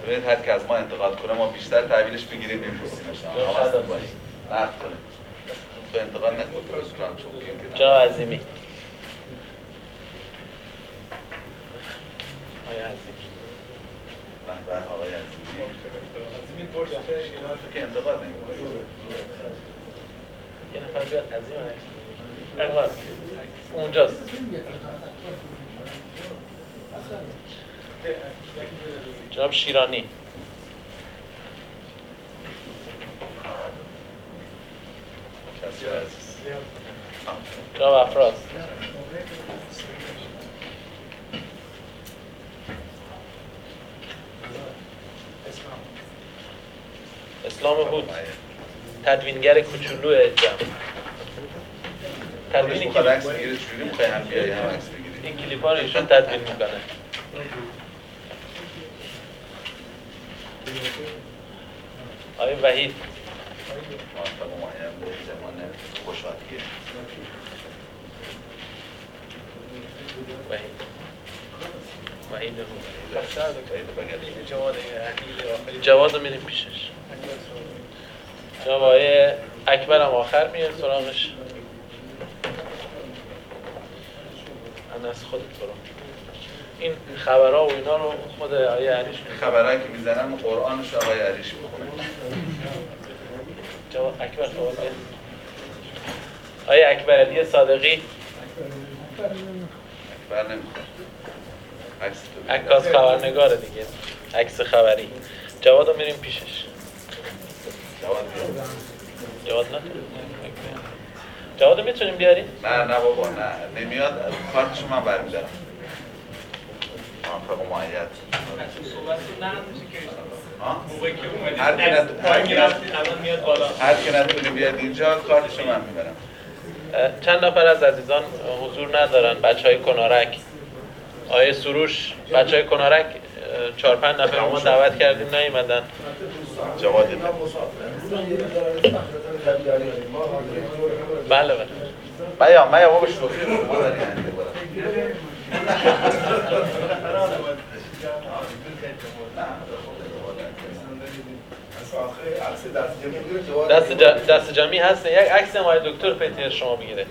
ببینید هر که از ما انتقاد کنه ما بیشتر تحویلش بگیریم بپرسیمش نقد کنه. تو انتقاد نکن. جناب عظیمی. آیا عظیمی. به به آقای عزیزی تو که انتقاد نمی‌کنی. یه نفر بیاد عظیم انقدر. اونجاست جناب شیرانی جناب افراز اسلام هود تدوینگر کوچولو جمع تدوینی خودش عکس بگیره چجوری می‌خوای هم بیای هم عکس بگیری. این کلیپ ها رو ایشون تدوین می‌کنه. آقای وحید. موفق و معین به زمان خوشحالیه وحید. جواد رو میریم پیشش. جناب آقای اکبر هم آخر میاد سراغش. من از خودت برو این خبرها و اینا رو خود آقای علیش خبرهایی که می‌زنن قرآنش آقای عریش می‌خونه. جواد اکبر سوال آقای اکبر علی صادقی. اکبر نمی‌خونه. تو عکاس خبرنگاره دیگه. عکس خبری. جواد رو میریم پیشش. جواد. جواد جواد رو می‌تونیم بیاریم؟ نه نه بابا نه. نمیاد. کارتشو من برمیدارم. موفق و معید؟ هر نت- هر کی نتونه بیاد اینجا کارتشو من می‌برم. چند نفر از عزیزان حضور ندارن؟ بچه های کنارک. آیه سروش بچه های کنارک چهار پنج نفر ما دعوت کردیم نیومدن. جواد بله بله. میا میا بابا شوخی دست, ج... دست جمعی هست یک عکس ما دکتر پتر شما بگیره